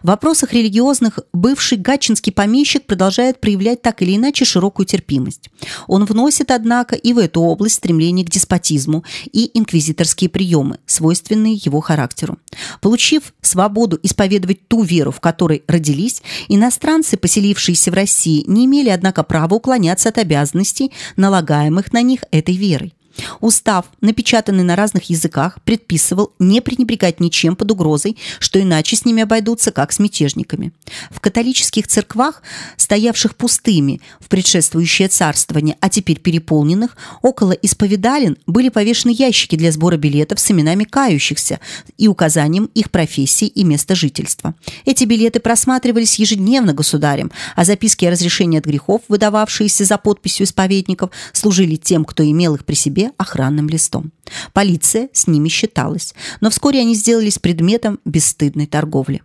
В вопросах религиозных бывший гатчинский помещик продолжает проявлять так или иначе широкую терпимость. Он вносит, однако, и в эту область стремление к деспотизму и инквизиторские приемы, свойственные его характеру. Получив свободу исповедовать ту веру, в которой родились, иностранцы, поселившиеся в России, не имели, однако, права уклоняться от обязанностей, налагаемых на них этой верой. Устав, напечатанный на разных языках, предписывал не пренебрегать ничем под угрозой, что иначе с ними обойдутся как с мятежниками. В католических церквах, стоявших пустыми в предшествующее царствование, а теперь переполненных, около исповедален были повешены ящики для сбора билетов с именами кающихся и указанием их профессии и места жительства. Эти билеты просматривались ежедневно государем, а записки о разрешении от грехов, выдававшиеся за подписью исповедников, служили тем, кто имел их при себе охранным листом. Полиция с ними считалась, но вскоре они сделались предметом бесстыдной торговли.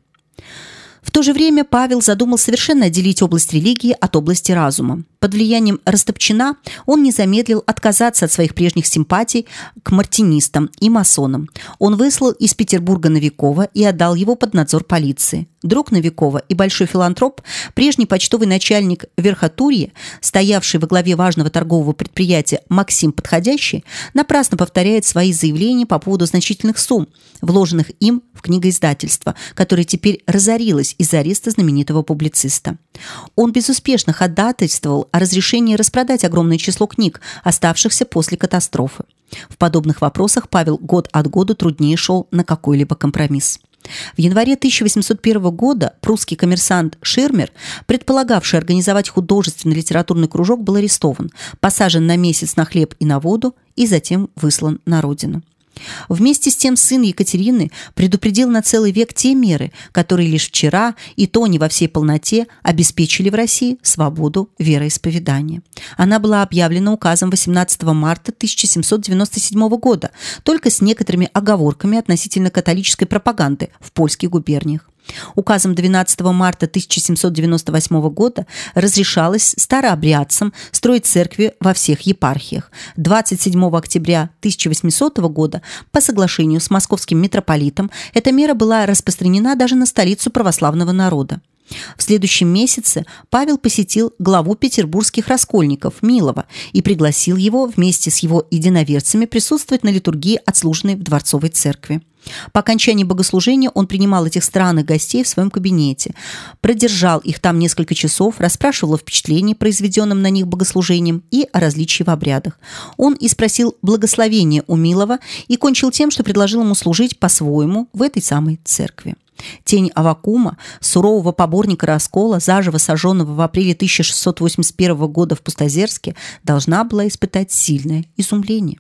В то же время Павел задумал совершенно отделить область религии от области разума. Под влиянием Растопчина он не замедлил отказаться от своих прежних симпатий к мартинистам и масонам. Он выслал из Петербурга Новикова и отдал его под надзор полиции. Друг Новикова и большой филантроп, прежний почтовый начальник Верхотурья, стоявший во главе важного торгового предприятия Максим Подходящий, напрасно повторяет свои заявления по поводу значительных сумм, вложенных им в книгоиздательство, которое теперь разорилось из-за ареста знаменитого публициста. Он безуспешно ходатайствовал о разрешении распродать огромное число книг, оставшихся после катастрофы. В подобных вопросах Павел год от года труднее шел на какой-либо компромисс. В январе 1801 года прусский коммерсант Ширмер, предполагавший организовать художественный литературный кружок, был арестован, посажен на месяц на хлеб и на воду и затем выслан на родину. Вместе с тем сын Екатерины предупредил на целый век те меры, которые лишь вчера, и то не во всей полноте, обеспечили в России свободу вероисповедания. Она была объявлена указом 18 марта 1797 года, только с некоторыми оговорками относительно католической пропаганды в польских губерниях. Указом 12 марта 1798 года разрешалось старообрядцам строить церкви во всех епархиях. 27 октября 1800 года по соглашению с московским митрополитом эта мера была распространена даже на столицу православного народа. В следующем месяце Павел посетил главу петербургских раскольников Милова и пригласил его вместе с его единоверцами присутствовать на литургии, отслуженной в Дворцовой церкви. По окончании богослужения он принимал этих странных гостей в своем кабинете, продержал их там несколько часов, расспрашивал о впечатлении, произведенном на них богослужением, и о различии в обрядах. Он и спросил благословения у Милова и кончил тем, что предложил ему служить по-своему в этой самой церкви. Тень Авакума, сурового поборника раскола, заживо сожженного в апреле 1681 года в Пустозерске, должна была испытать сильное изумление.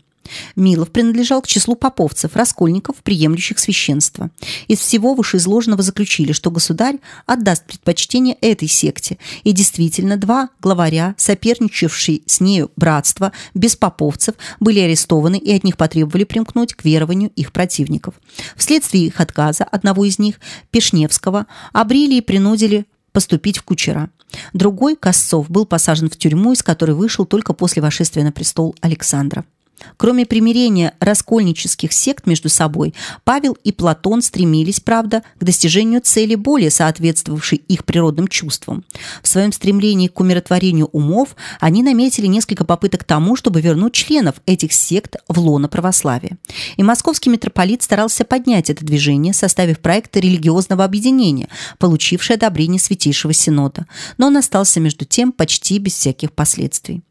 Милов принадлежал к числу поповцев, раскольников, приемлющих священство. Из всего вышеизложенного заключили, что государь отдаст предпочтение этой секте, и действительно два главаря, соперничавшие с нею братства, без поповцев, были арестованы и от них потребовали примкнуть к верованию их противников. Вследствие их отказа одного из них, Пешневского, обрили и принудили поступить в кучера. Другой, Косцов, был посажен в тюрьму, из которой вышел только после вошествия на престол Александра. Кроме примирения раскольнических сект между собой, Павел и Платон стремились, правда, к достижению цели, более соответствовавшей их природным чувствам. В своем стремлении к умиротворению умов они наметили несколько попыток тому, чтобы вернуть членов этих сект в лоно православия. И московский митрополит старался поднять это движение, составив проект религиозного объединения, получивший одобрение Святейшего Синода. Но он остался между тем почти без всяких последствий.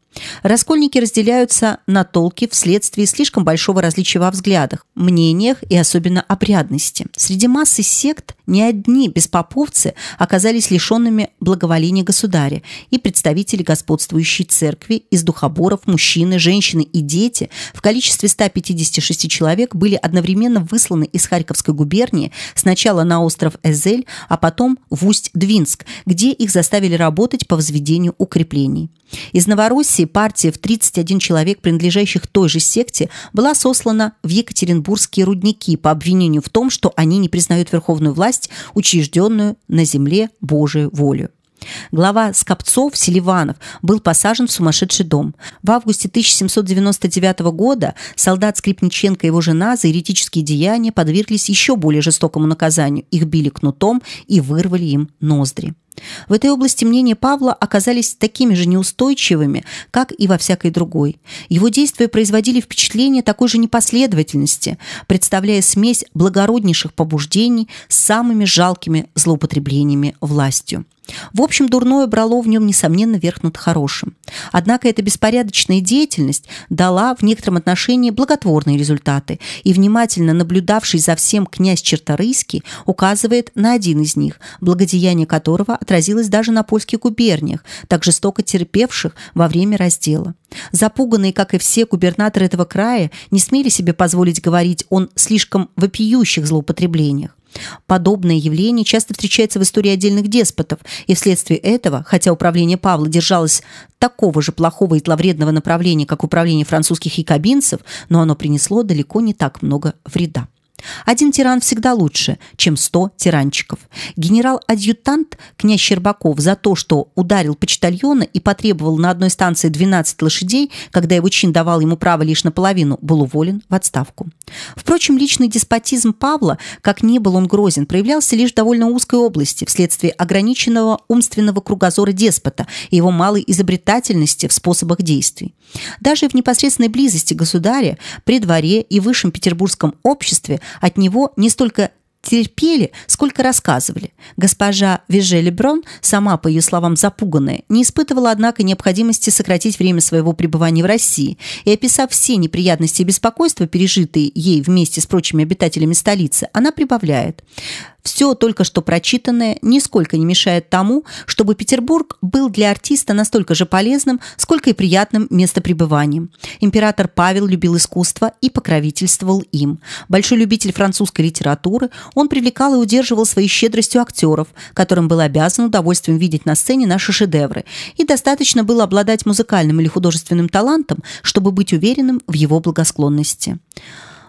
Раскольники разделяются на толки вследствие слишком большого различия во взглядах, мнениях и особенно обрядности. Среди массы сект не одни беспоповцы оказались лишенными благоволения государя, и представители господствующей церкви из духоборов, мужчины, женщины и дети в количестве 156 человек были одновременно высланы из Харьковской губернии сначала на остров Эзель, а потом в Усть-Двинск, где их заставили работать по возведению укреплений. Из Новороссии партия в 31 человек, принадлежащих той же секте, была сослана в Екатеринбургские рудники по обвинению в том, что они не признают верховную власть, учрежденную на земле Божию волю. Глава Скопцов Селиванов был посажен в сумасшедший дом. В августе 1799 года солдат Скрипниченко и его жена за еретические деяния подверглись еще более жестокому наказанию. Их били кнутом и вырвали им ноздри. В этой области мнения Павла оказались такими же неустойчивыми, как и во всякой другой. Его действия производили впечатление такой же непоследовательности, представляя смесь благороднейших побуждений с самыми жалкими злоупотреблениями властью. В общем, дурное брало в нем, несомненно, верх над хорошим. Однако эта беспорядочная деятельность дала в некотором отношении благотворные результаты, и внимательно наблюдавший за всем князь Черторийский указывает на один из них, благодеяние которого отразилось даже на польских губерниях, так жестоко терпевших во время раздела. Запуганные, как и все губернаторы этого края, не смели себе позволить говорить о слишком вопиющих злоупотреблениях. Подобное явление часто встречается в истории отдельных деспотов, и вследствие этого, хотя управление Павла держалось такого же плохого и зловредного направления, как управление французских якобинцев, но оно принесло далеко не так много вреда. Один тиран всегда лучше, чем сто тиранчиков. Генерал-адъютант князь Щербаков за то, что ударил почтальона и потребовал на одной станции 12 лошадей, когда его чин давал ему право лишь наполовину, был уволен в отставку. Впрочем, личный деспотизм Павла, как ни был он грозен, проявлялся лишь в довольно узкой области вследствие ограниченного умственного кругозора деспота и его малой изобретательности в способах действий. Даже в непосредственной близости государя, при дворе и высшем петербургском обществе от него не столько терпели, сколько рассказывали. Госпожа Вижели Брон, сама, по ее словам, запуганная, не испытывала, однако, необходимости сократить время своего пребывания в России и, описав все неприятности и беспокойства, пережитые ей вместе с прочими обитателями столицы, она прибавляет – все только что прочитанное нисколько не мешает тому, чтобы Петербург был для артиста настолько же полезным, сколько и приятным местопребыванием. Император Павел любил искусство и покровительствовал им. Большой любитель французской литературы, он привлекал и удерживал своей щедростью актеров, которым был обязан удовольствием видеть на сцене наши шедевры, и достаточно было обладать музыкальным или художественным талантом, чтобы быть уверенным в его благосклонности.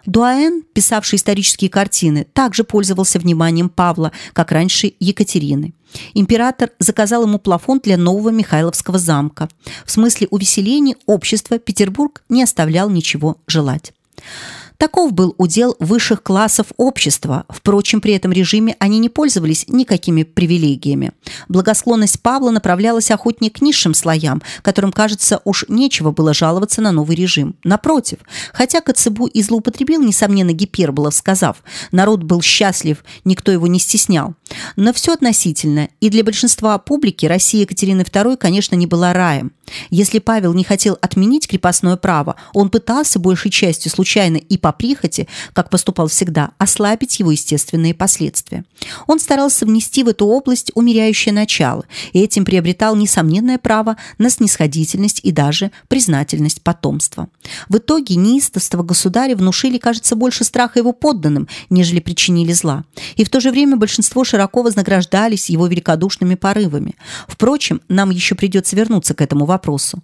Дуаен, писавший исторические картины, также пользовался вниманием Павла, как раньше Екатерины. Император заказал ему плафон для нового Михайловского замка. В смысле увеселений общества Петербург не оставлял ничего желать. Таков был удел высших классов общества. Впрочем, при этом режиме они не пользовались никакими привилегиями. Благосклонность Павла направлялась охотнее к низшим слоям, которым, кажется, уж нечего было жаловаться на новый режим. Напротив, хотя Коцебу и злоупотребил, несомненно, Гиперболов, сказав, народ был счастлив, никто его не стеснял. Но все относительно, и для большинства публики Россия Екатерины II, конечно, не была раем. Если Павел не хотел отменить крепостное право, он пытался большей частью случайно и по прихоти, как поступал всегда, ослабить его естественные последствия. Он старался внести в эту область умеряющее начало, и этим приобретал несомненное право на снисходительность и даже признательность потомства. В итоге неистовство государя внушили, кажется, больше страха его подданным, нежели причинили зла. И в то же время большинство широко вознаграждались его великодушными порывами. Впрочем, нам еще придется вернуться к этому вопросу.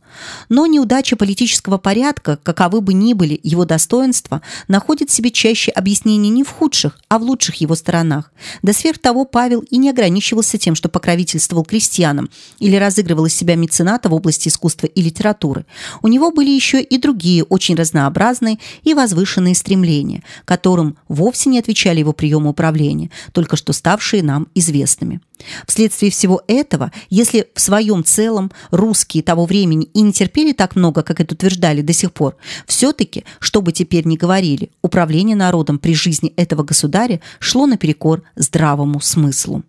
Но неудача политического порядка, каковы бы ни были его достоинства, находит себе чаще объяснение не в худших, а в лучших его сторонах. Да сверх того Павел и не ограничивался тем, что покровительствовал крестьянам или разыгрывал из себя мецената в области искусства и литературы. У него были еще и другие очень разнообразные и возвышенные стремления, которым вовсе не отвечали его приемы управления, только что ставшие нам известными. Вследствие всего этого, если в своем целом русские того времени и не терпели так много, как это утверждали до сих пор, все-таки, что бы теперь ни говорили, управление народом при жизни этого государя шло наперекор здравому смыслу.